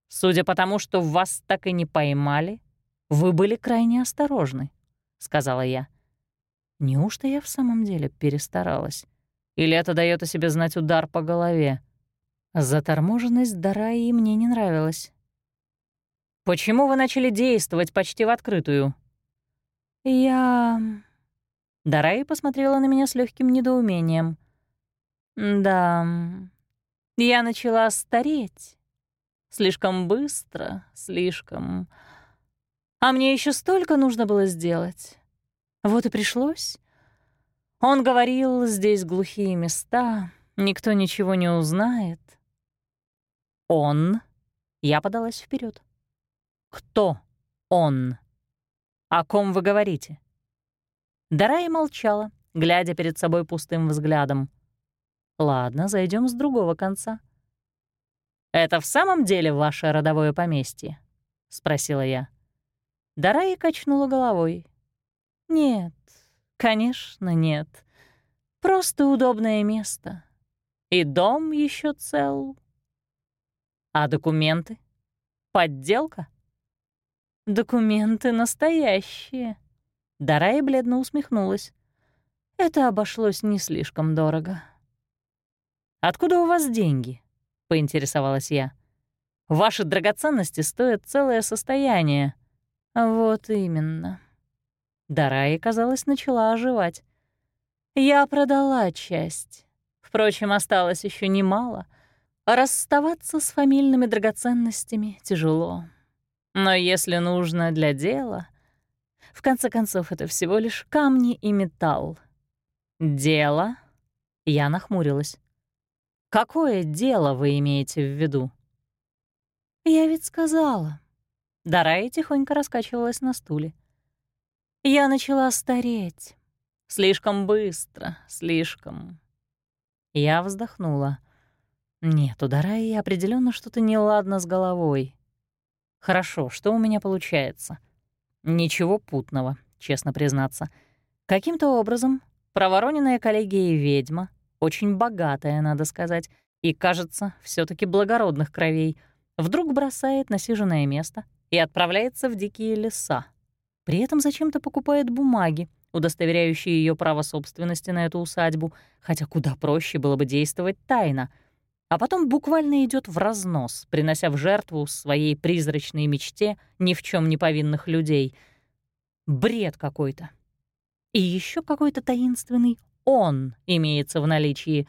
«Судя по тому, что вас так и не поймали, вы были крайне осторожны», — сказала я. «Неужто я в самом деле перестаралась? Или это дает о себе знать удар по голове?» Заторможенность Дараи мне не нравилась. «Почему вы начали действовать почти в открытую?» «Я...» Дараи посмотрела на меня с легким недоумением. «Да, я начала стареть. Слишком быстро, слишком... А мне еще столько нужно было сделать. Вот и пришлось. Он говорил, здесь глухие места, никто ничего не узнает. «Он?» Я подалась вперед. «Кто он? О ком вы говорите?» Дарай молчала, глядя перед собой пустым взглядом. «Ладно, зайдем с другого конца». «Это в самом деле ваше родовое поместье?» — спросила я. Дарай качнула головой. «Нет, конечно, нет. Просто удобное место. И дом еще цел, а документы? Подделка? Документы настоящие. Дарай бледно усмехнулась. Это обошлось не слишком дорого. «Откуда у вас деньги?» — поинтересовалась я. «Ваши драгоценности стоят целое состояние». «Вот именно». Дарай, казалось, начала оживать. «Я продала часть. Впрочем, осталось еще немало — Расставаться с фамильными драгоценностями тяжело. Но если нужно для дела... В конце концов, это всего лишь камни и металл. «Дело?» Я нахмурилась. «Какое дело вы имеете в виду?» «Я ведь сказала». Дарая тихонько раскачивалась на стуле. «Я начала стареть. Слишком быстро, слишком...» Я вздохнула. Нет, у Дараи определенно что-то неладно с головой. Хорошо, что у меня получается? Ничего путного, честно признаться. Каким-то образом провороненная коллегия ведьма, очень богатая, надо сказать, и, кажется, все таки благородных кровей, вдруг бросает насиженное место и отправляется в дикие леса. При этом зачем-то покупает бумаги, удостоверяющий ее право собственности на эту усадьбу, хотя куда проще было бы действовать тайно, а потом буквально идет в разнос, принося в жертву своей призрачной мечте ни в чем не повинных людей. Бред какой-то. И еще какой-то таинственный «он» имеется в наличии,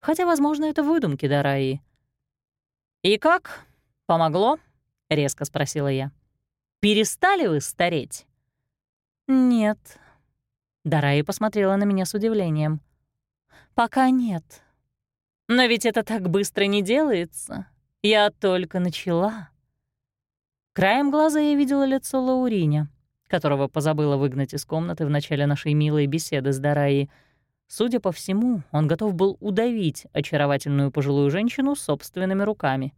хотя, возможно, это выдумки Дараи. «И как? Помогло?» — резко спросила я. «Перестали вы стареть?» «Нет». Дараи посмотрела на меня с удивлением. «Пока нет. Но ведь это так быстро не делается. Я только начала». Краем глаза я видела лицо Лауриня, которого позабыла выгнать из комнаты в начале нашей милой беседы с Дараи. Судя по всему, он готов был удавить очаровательную пожилую женщину собственными руками.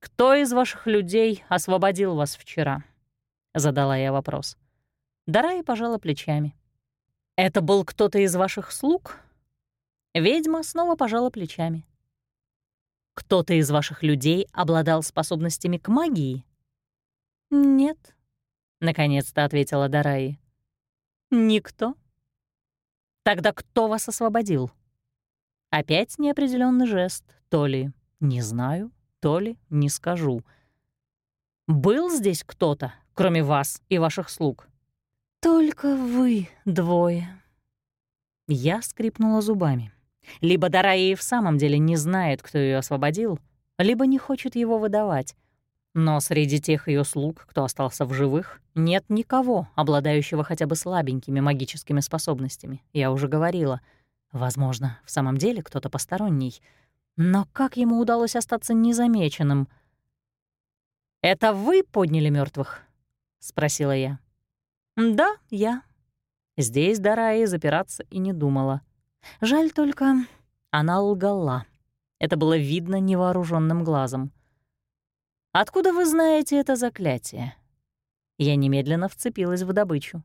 «Кто из ваших людей освободил вас вчера?» — задала я вопрос. Дарай пожала плечами. «Это был кто-то из ваших слуг?» Ведьма снова пожала плечами. «Кто-то из ваших людей обладал способностями к магии?» «Нет», — наконец-то ответила Дараи. «Никто?» «Тогда кто вас освободил?» Опять неопределенный жест, то ли «не знаю», то ли «не скажу». «Был здесь кто-то, кроме вас и ваших слуг?» «Только вы двое». Я скрипнула зубами. Либо Дарая и в самом деле не знает, кто ее освободил, либо не хочет его выдавать. Но среди тех ее слуг, кто остался в живых, нет никого, обладающего хотя бы слабенькими магическими способностями. Я уже говорила. Возможно, в самом деле кто-то посторонний. Но как ему удалось остаться незамеченным? «Это вы подняли мертвых? спросила я. «Да, я». Здесь Дараи запираться и не думала. Жаль только, она лгала. Это было видно невооруженным глазом. «Откуда вы знаете это заклятие?» Я немедленно вцепилась в добычу.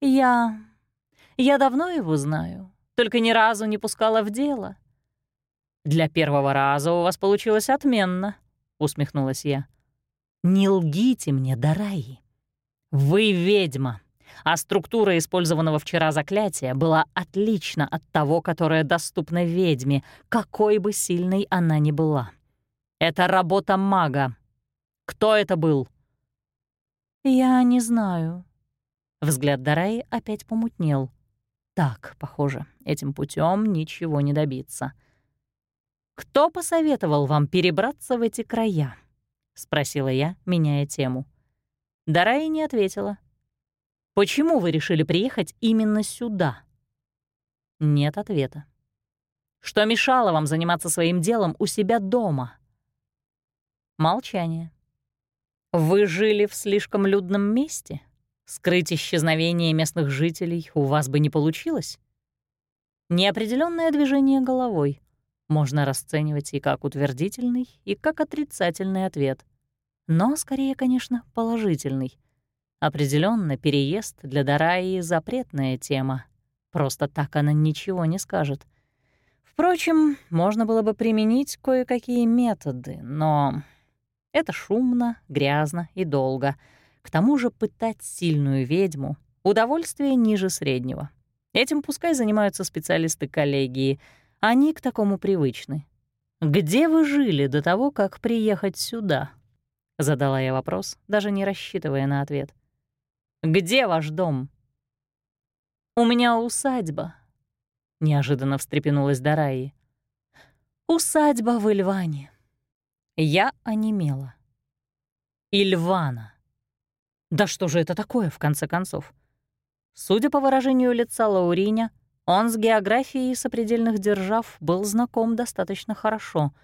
«Я... я давно его знаю, только ни разу не пускала в дело». «Для первого раза у вас получилось отменно», — усмехнулась я. «Не лгите мне, Дараи. «Вы ведьма, а структура использованного вчера заклятия была отлична от того, которое доступно ведьме, какой бы сильной она ни была. Это работа мага. Кто это был?» «Я не знаю». Взгляд Дараи опять помутнел. «Так, похоже, этим путем ничего не добиться». «Кто посоветовал вам перебраться в эти края?» — спросила я, меняя тему. Дарая не ответила. «Почему вы решили приехать именно сюда?» Нет ответа. «Что мешало вам заниматься своим делом у себя дома?» Молчание. «Вы жили в слишком людном месте? Скрыть исчезновение местных жителей у вас бы не получилось?» Неопределенное движение головой можно расценивать и как утвердительный, и как отрицательный ответ но скорее, конечно, положительный. Определенно, переезд для Дараи — запретная тема. Просто так она ничего не скажет. Впрочем, можно было бы применить кое-какие методы, но это шумно, грязно и долго. К тому же пытать сильную ведьму — удовольствие ниже среднего. Этим пускай занимаются специалисты коллегии, они к такому привычны. Где вы жили до того, как приехать сюда? Задала я вопрос, даже не рассчитывая на ответ. «Где ваш дом?» «У меня усадьба», — неожиданно встрепенулась Дараи. «Усадьба в Ильване». Я онемела. «Ильвана». Да что же это такое, в конце концов? Судя по выражению лица Лауриня, он с географией сопредельных держав был знаком достаточно хорошо.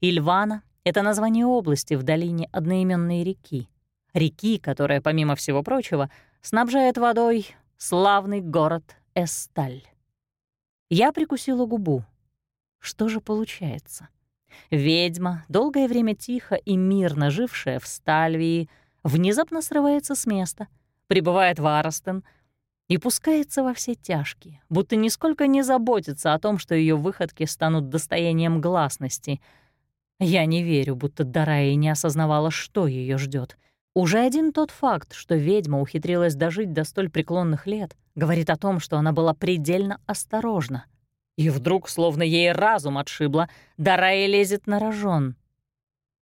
Ильвана это название области в долине одноименной реки. Реки, которая, помимо всего прочего, снабжает водой славный город Эсталь. Я прикусила губу. Что же получается? Ведьма, долгое время тихо и мирно жившая в Стальвии, внезапно срывается с места, прибывает в Аростен и пускается во все тяжкие, будто нисколько не заботится о том, что ее выходки станут достоянием гласности — я не верю, будто Дарая не осознавала, что ее ждет. Уже один тот факт, что ведьма ухитрилась дожить до столь преклонных лет, говорит о том, что она была предельно осторожна. И вдруг, словно ей разум отшибло, Дарая лезет на рожон.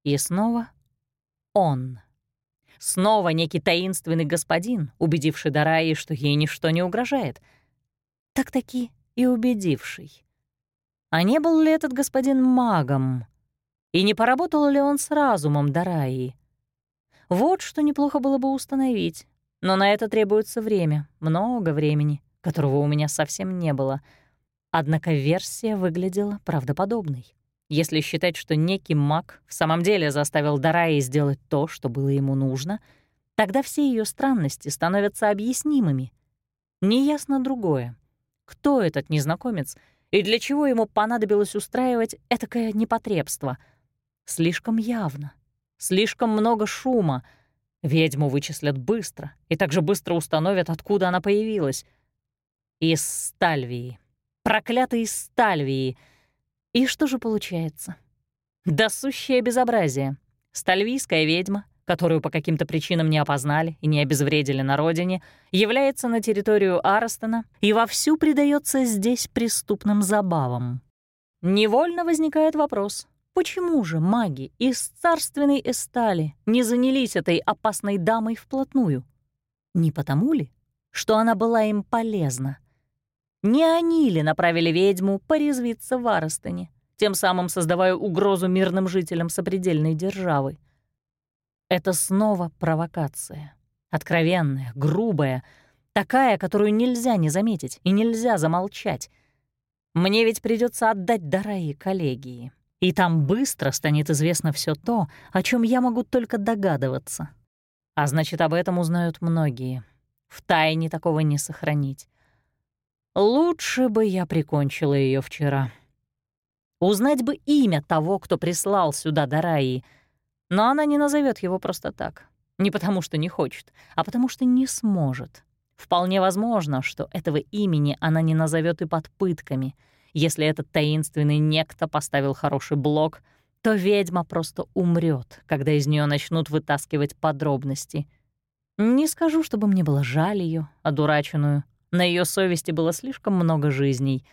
И снова он. Снова некий таинственный господин, убедивший Дараи, что ей ничто не угрожает. Так-таки и убедивший. А не был ли этот господин магом? И не поработал ли он с разумом Дараи? Вот что неплохо было бы установить. Но на это требуется время, много времени, которого у меня совсем не было. Однако версия выглядела правдоподобной. Если считать, что некий маг в самом деле заставил Дараи сделать то, что было ему нужно, тогда все ее странности становятся объяснимыми. Неясно другое. Кто этот незнакомец и для чего ему понадобилось устраивать этакое непотребство? Слишком явно, слишком много шума. Ведьму вычислят быстро и также быстро установят, откуда она появилась. Из Стальвии. Проклятой Стальвии — и что же получается? Да сущее безобразие. Стальвийская ведьма, которую по каким-то причинам не опознали и не обезвредили на родине, является на территорию Арстона и вовсю предается здесь преступным забавам. Невольно возникает вопрос, почему же маги из царственной Эстали не занялись этой опасной дамой вплотную? Не потому ли, что она была им полезна? Не они ли направили ведьму порезвиться в Аростане, тем самым создавая угрозу мирным жителям сопредельной державы? Это снова провокация. Откровенная, грубая, такая, которую нельзя не заметить и нельзя замолчать. Мне ведь придется отдать Дараи коллегии, и там быстро станет известно все то, о чем я могу только догадываться. А значит, об этом узнают многие. В тайне такого не сохранить. Лучше бы я прикончила ее вчера. Узнать бы имя того, кто прислал сюда Дараи, но она не назовет его просто так. Не потому что не хочет, а потому что не сможет. Вполне возможно, что этого имени она не назовет и под пытками. Если этот таинственный некто поставил хороший блок, то ведьма просто умрет, когда из нее начнут вытаскивать подробности. Не скажу, чтобы мне было жаль ее, одураченную, на ее совести было слишком много жизней.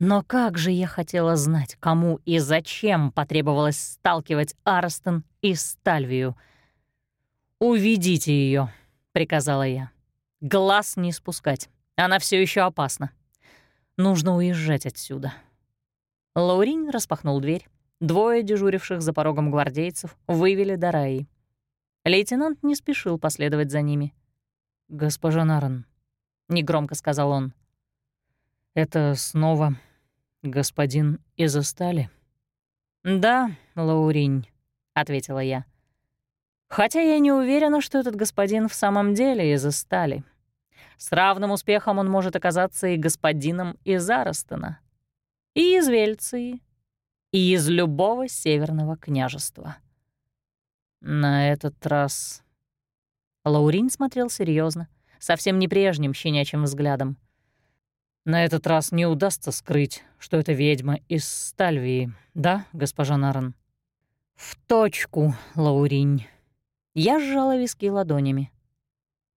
Но как же я хотела знать, кому и зачем потребовалось сталкивать Арстон и Стальвию. «Уведите ее, приказала я. «Глаз не спускать. Она все еще опасна. Нужно уезжать отсюда». Лаурин распахнул дверь. Двое дежуривших за порогом гвардейцев вывели Дараи. Лейтенант не спешил последовать за ними. «Госпожа Наран, негромко сказал он. «Это снова господин из Остали?» «Да, Лауринь», — ответила я. «Хотя я не уверена, что этот господин в самом деле из Остали. С равным успехом он может оказаться и господином из Аростона, и из Вельции, и из любого северного княжества». На этот раз... Лаурин смотрел серьезно, совсем не прежним щенячьим взглядом. «На этот раз не удастся скрыть, что это ведьма из Стальвии, да, госпожа Наран?» «В точку, Лауринь». Я сжала виски ладонями.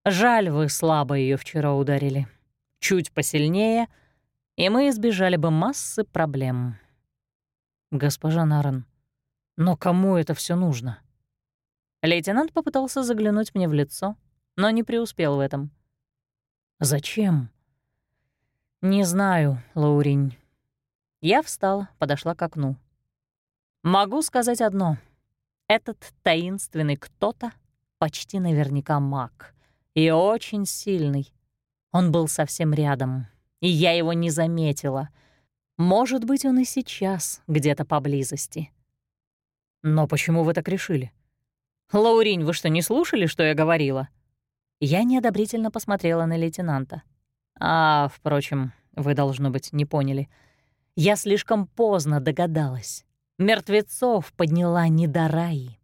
«Жаль, вы слабо ее вчера ударили. Чуть посильнее, и мы избежали бы массы проблем». «Госпожа Наран, но кому это все нужно?» Лейтенант попытался заглянуть мне в лицо, но не преуспел в этом. «Зачем?» «Не знаю, Лауринь». Я встала, подошла к окну. «Могу сказать одно. Этот таинственный кто-то почти наверняка маг. И очень сильный. Он был совсем рядом, и я его не заметила. Может быть, он и сейчас где-то поблизости». «Но почему вы так решили?» «Лауринь, вы что, не слушали, что я говорила?» Я неодобрительно посмотрела на лейтенанта. «А, впрочем, вы, должно быть, не поняли. Я слишком поздно догадалась. Мертвецов подняла не Дараи.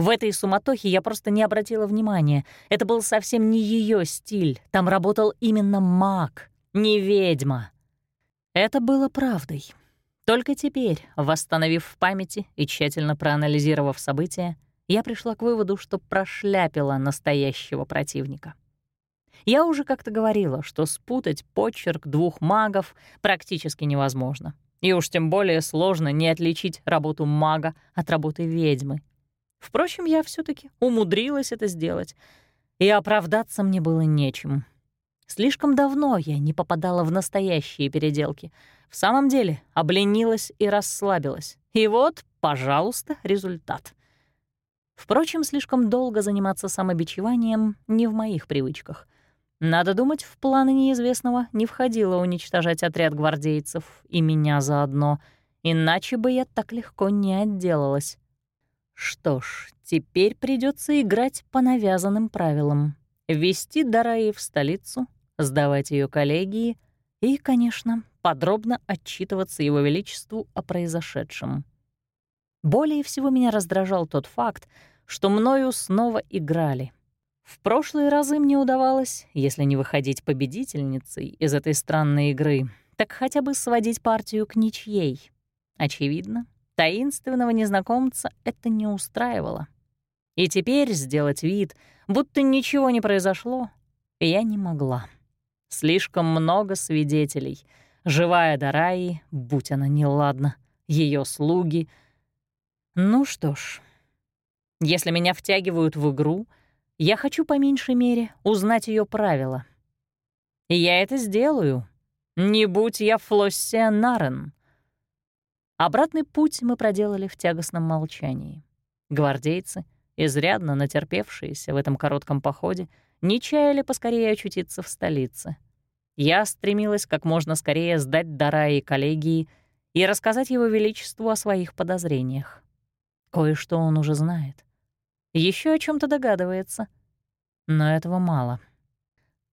В этой суматохе я просто не обратила внимания. Это был совсем не ее стиль. Там работал именно маг, не ведьма. Это было правдой. Только теперь, восстановив в памяти и тщательно проанализировав события, я пришла к выводу, что прошляпила настоящего противника. Я уже как-то говорила, что спутать почерк двух магов практически невозможно. И уж тем более сложно не отличить работу мага от работы ведьмы. Впрочем, я все таки умудрилась это сделать, и оправдаться мне было нечем. Слишком давно я не попадала в настоящие переделки. В самом деле обленилась и расслабилась. И вот, пожалуйста, результат. Впрочем, слишком долго заниматься самобичеванием не в моих привычках. Надо думать, в планы неизвестного не входило уничтожать отряд гвардейцев и меня заодно, иначе бы я так легко не отделалась. Что ж, теперь придется играть по навязанным правилам. Вести Дараи в столицу, сдавать ее коллегии и, конечно, подробно отчитываться Его Величеству о произошедшем. Более всего меня раздражал тот факт, что мною снова играли — в прошлые разы мне удавалось, если не выходить победительницей из этой странной игры, так хотя бы сводить партию к ничьей. Очевидно, таинственного незнакомца это не устраивало. И теперь сделать вид, будто ничего не произошло, я не могла. Слишком много свидетелей. Живая Дараи, будь она неладна, ее слуги. Ну что ж, если меня втягивают в игру — я хочу по меньшей мере узнать ее правила. И я это сделаю. Не будь я Флоссия Нарен. Обратный путь мы проделали в тягостном молчании. Гвардейцы, изрядно натерпевшиеся в этом коротком походе, не чаяли поскорее очутиться в столице. Я стремилась как можно скорее сдать дара и коллегии и рассказать его величеству о своих подозрениях. Кое-что он уже знает еще о чем то догадывается. Но этого мало.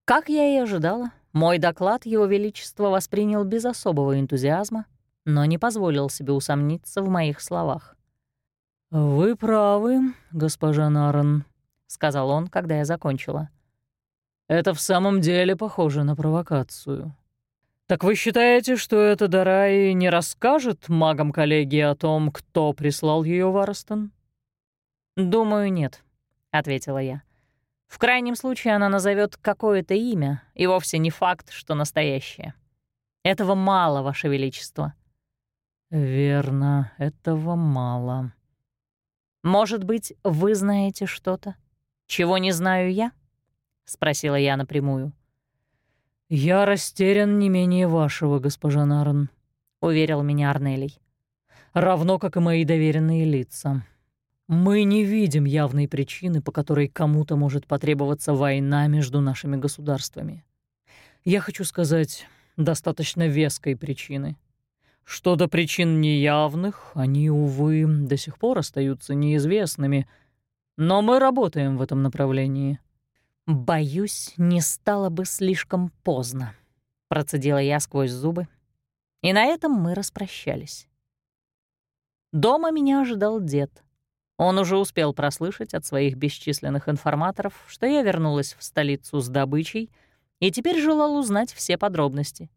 Как я и ожидала, мой доклад Его Величество воспринял без особого энтузиазма, но не позволил себе усомниться в моих словах. «Вы правы, госпожа Нарен», — сказал он, когда я закончила. «Это в самом деле похоже на провокацию. Так вы считаете, что эта Дарай не расскажет магам коллегии о том, кто прислал ее в Арстон?» «Думаю, нет», — ответила я. «В крайнем случае она назовет какое-то имя, и вовсе не факт, что настоящее. Этого мало, Ваше Величество». «Верно, этого мало». «Может быть, вы знаете что-то, чего не знаю я?» — спросила я напрямую. «Я растерян не менее вашего, госпожа Нарн», — уверил меня Арнелий. «Равно, как и мои доверенные лица». Мы не видим явной причины, по которой кому-то может потребоваться война между нашими государствами. Я хочу сказать, достаточно веской причины. Что до причин неявных, они, увы, до сих пор остаются неизвестными, но мы работаем в этом направлении. «Боюсь, не стало бы слишком поздно», — процедила я сквозь зубы. И на этом мы распрощались. Дома меня ожидал дед — он уже успел прослышать от своих бесчисленных информаторов, что я вернулась в столицу с добычей и теперь желал узнать все подробности.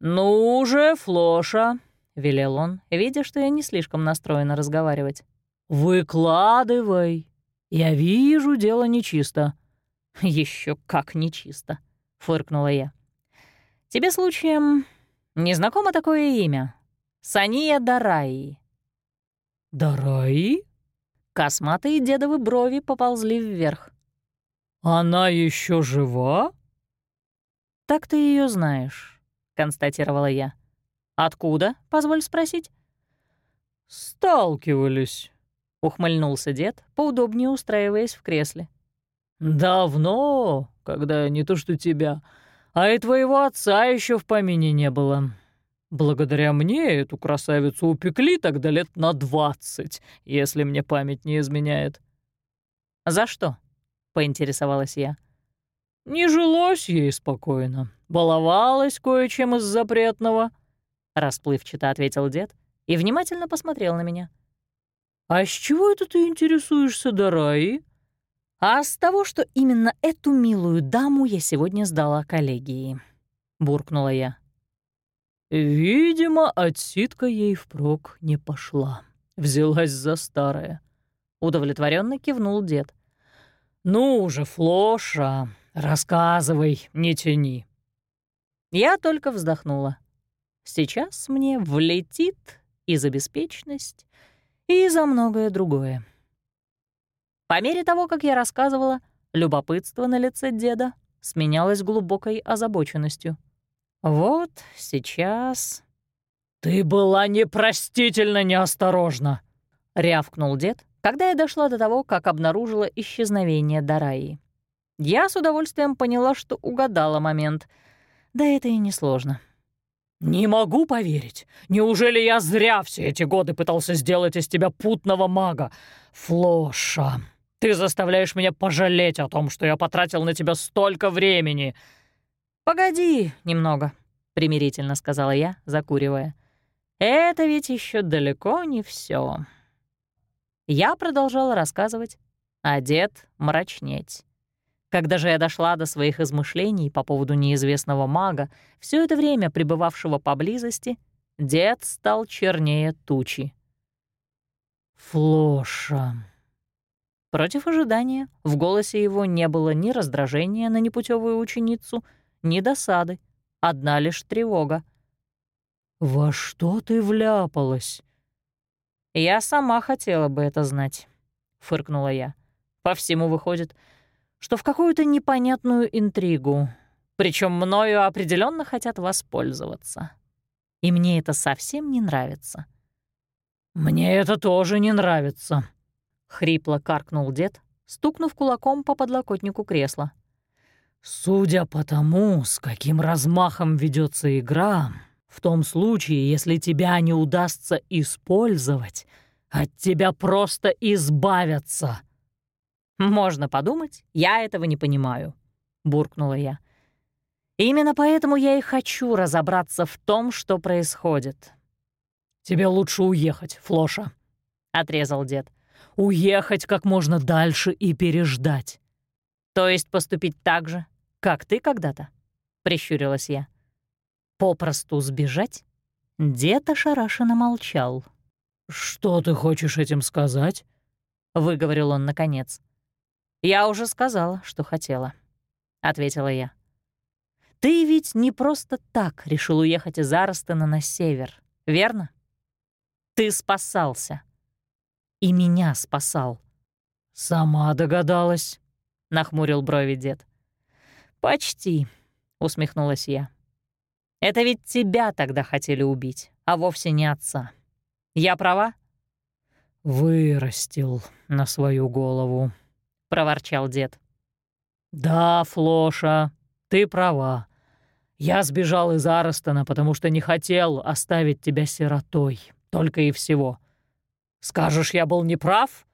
«Ну же, Флоша!» — велел он, видя, что я не слишком настроена разговаривать. «Выкладывай! Я вижу, дело нечисто». Еще как нечисто!» — фыркнула я. «Тебе случаем не знакомо такое имя? Сания Дараи?» «Дараи?» Косматые дедовы брови поползли вверх. «Она еще жива?» «Так ты ее знаешь», — констатировала я. «Откуда, позволь спросить?» «Сталкивались», — ухмыльнулся дед, поудобнее устраиваясь в кресле. «Давно, когда не то что тебя, а и твоего отца еще в помине не было. Благодаря мне эту красавицу упекли тогда лет на двадцать, если мне память не изменяет». «За что?» — поинтересовалась я. «Не жилось ей спокойно. Баловалась кое-чем из запретного», — расплывчато ответил дед и внимательно посмотрел на меня. «А с чего это ты интересуешься, Дараи?» «А с того, что именно эту милую даму я сегодня сдала коллегии», — буркнула я. Видимо, отсидка ей впрок не пошла. Взялась за старое. — удовлетворенно кивнул дед. «Ну уже, Флоша, рассказывай, не тяни». Я только вздохнула. Сейчас мне влетит и за беспечность, и за многое другое. По мере того, как я рассказывала, любопытство на лице деда сменялось глубокой озабоченностью. Вот сейчас... «Ты была непростительно неосторожна», — рявкнул дед, когда я дошла до того, как обнаружила исчезновение Дараи. Я с удовольствием поняла, что угадала момент. Да это и не сложно. «Не могу поверить. Неужели я зря все эти годы пытался сделать из тебя путного мага? Флоша, ты заставляешь меня пожалеть о том, что я потратил на тебя столько времени». «Погоди немного», — примирительно сказала я, закуривая. «Это ведь еще далеко не все. Я продолжала рассказывать, а дед — мрачнеть. Когда же я дошла до своих измышлений по поводу неизвестного мага, все это время пребывавшего поблизости, дед стал чернее тучи. «Флоша». Против ожидания в голосе его не было ни раздражения на непутевую ученицу, ни досады, одна лишь тревога. «Во что ты вляпалась?» «Я сама хотела бы это знать», — фыркнула я. «По всему выходит, что в какую-то непонятную интригу, причем мною определенно хотят воспользоваться. И мне это совсем не нравится». «Мне это тоже не нравится», — хрипло каркнул дед, стукнув кулаком по подлокотнику кресла. «Судя по тому, с каким размахом ведется игра, в том случае, если тебя не удастся использовать, от тебя просто избавятся». «Можно подумать, я этого не понимаю», — буркнула я. «Именно поэтому я и хочу разобраться в том, что происходит». «Тебе лучше уехать, Флоша», — отрезал дед. «Уехать как можно дальше и переждать». «То есть поступить так же, как ты когда-то?» — прищурилась я. «Попросту сбежать?» Дед ошарашенно молчал. «Что ты хочешь этим сказать?» — выговорил он наконец. «Я уже сказала, что хотела», — ответила я. «Ты ведь не просто так решил уехать из Арстена на север, верно? Ты спасался. И меня спасал». «Сама догадалась», — нахмурил брови дед. «Почти», — усмехнулась я. «Это ведь тебя тогда хотели убить, а вовсе не отца. Я права?» «Вырастил на свою голову», — проворчал дед. «Да, Флоша, ты права. Я сбежал из Аростона, потому что не хотел оставить тебя сиротой, только и всего. Скажешь, я был неправ?»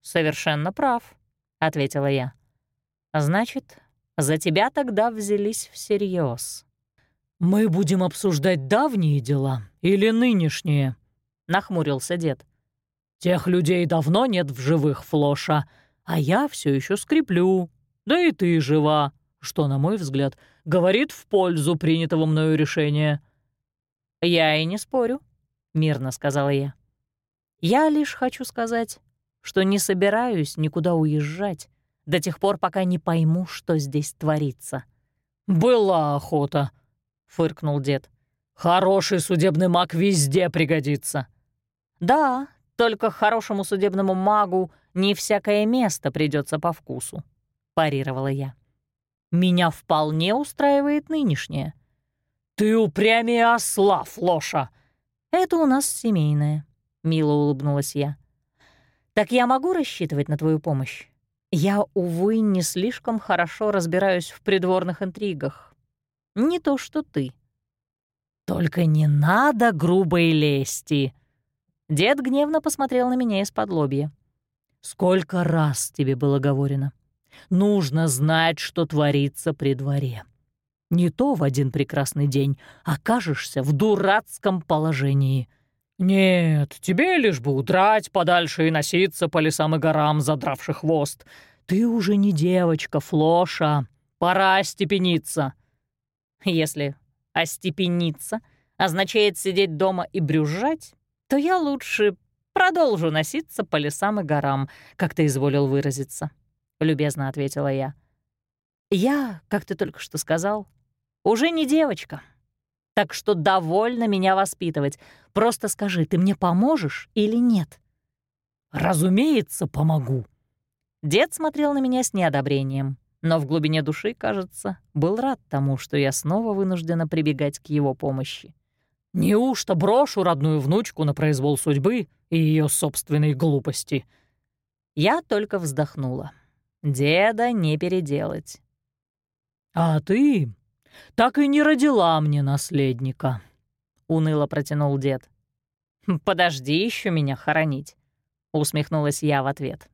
«Совершенно прав», — ответила я. «Значит, за тебя тогда взялись всерьез. «Мы будем обсуждать давние дела или нынешние?» — нахмурился дед. «Тех людей давно нет в живых, Флоша, а я все еще скреплю. Да и ты жива, что, на мой взгляд, говорит в пользу принятого мною решения». «Я и не спорю», — мирно сказала я. «Я лишь хочу сказать, что не собираюсь никуда уезжать до тех пор, пока не пойму, что здесь творится». «Была охота», — фыркнул дед. «Хороший судебный маг везде пригодится». «Да, только хорошему судебному магу не всякое место придется по вкусу», — парировала я. «Меня вполне устраивает нынешнее». «Ты упрямее осла, Флоша!» «Это у нас семейное», — мило улыбнулась я. «Так я могу рассчитывать на твою помощь? Я, увы, не слишком хорошо разбираюсь в придворных интригах. Не то что ты». «Только не надо грубой лести», Дед гневно посмотрел на меня из-под лобья. «Сколько раз тебе было говорено? Нужно знать, что творится при дворе. Не то в один прекрасный день окажешься в дурацком положении. Нет, тебе лишь бы удрать подальше и носиться по лесам и горам, задравший хвост. Ты уже не девочка, Флоша. Пора остепениться». «Если остепениться означает сидеть дома и брюзжать, то я лучше Продолжу носиться по лесам и горам, как ты изволил выразиться», — любезно ответила я. «Я, как ты только что сказал, уже не девочка, так что довольно меня воспитывать. Просто скажи, ты мне поможешь или нет?» «Разумеется, помогу». Дед смотрел на меня с неодобрением, но в глубине души, кажется, был рад тому, что я снова вынуждена прибегать к его помощи. «Неужто брошу родную внучку на произвол судьбы и ее собственной глупости?» Я только вздохнула. Деда не переделать. «А ты так и не родила мне наследника», — уныло протянул дед. «Подожди еще меня хоронить», — усмехнулась я в ответ.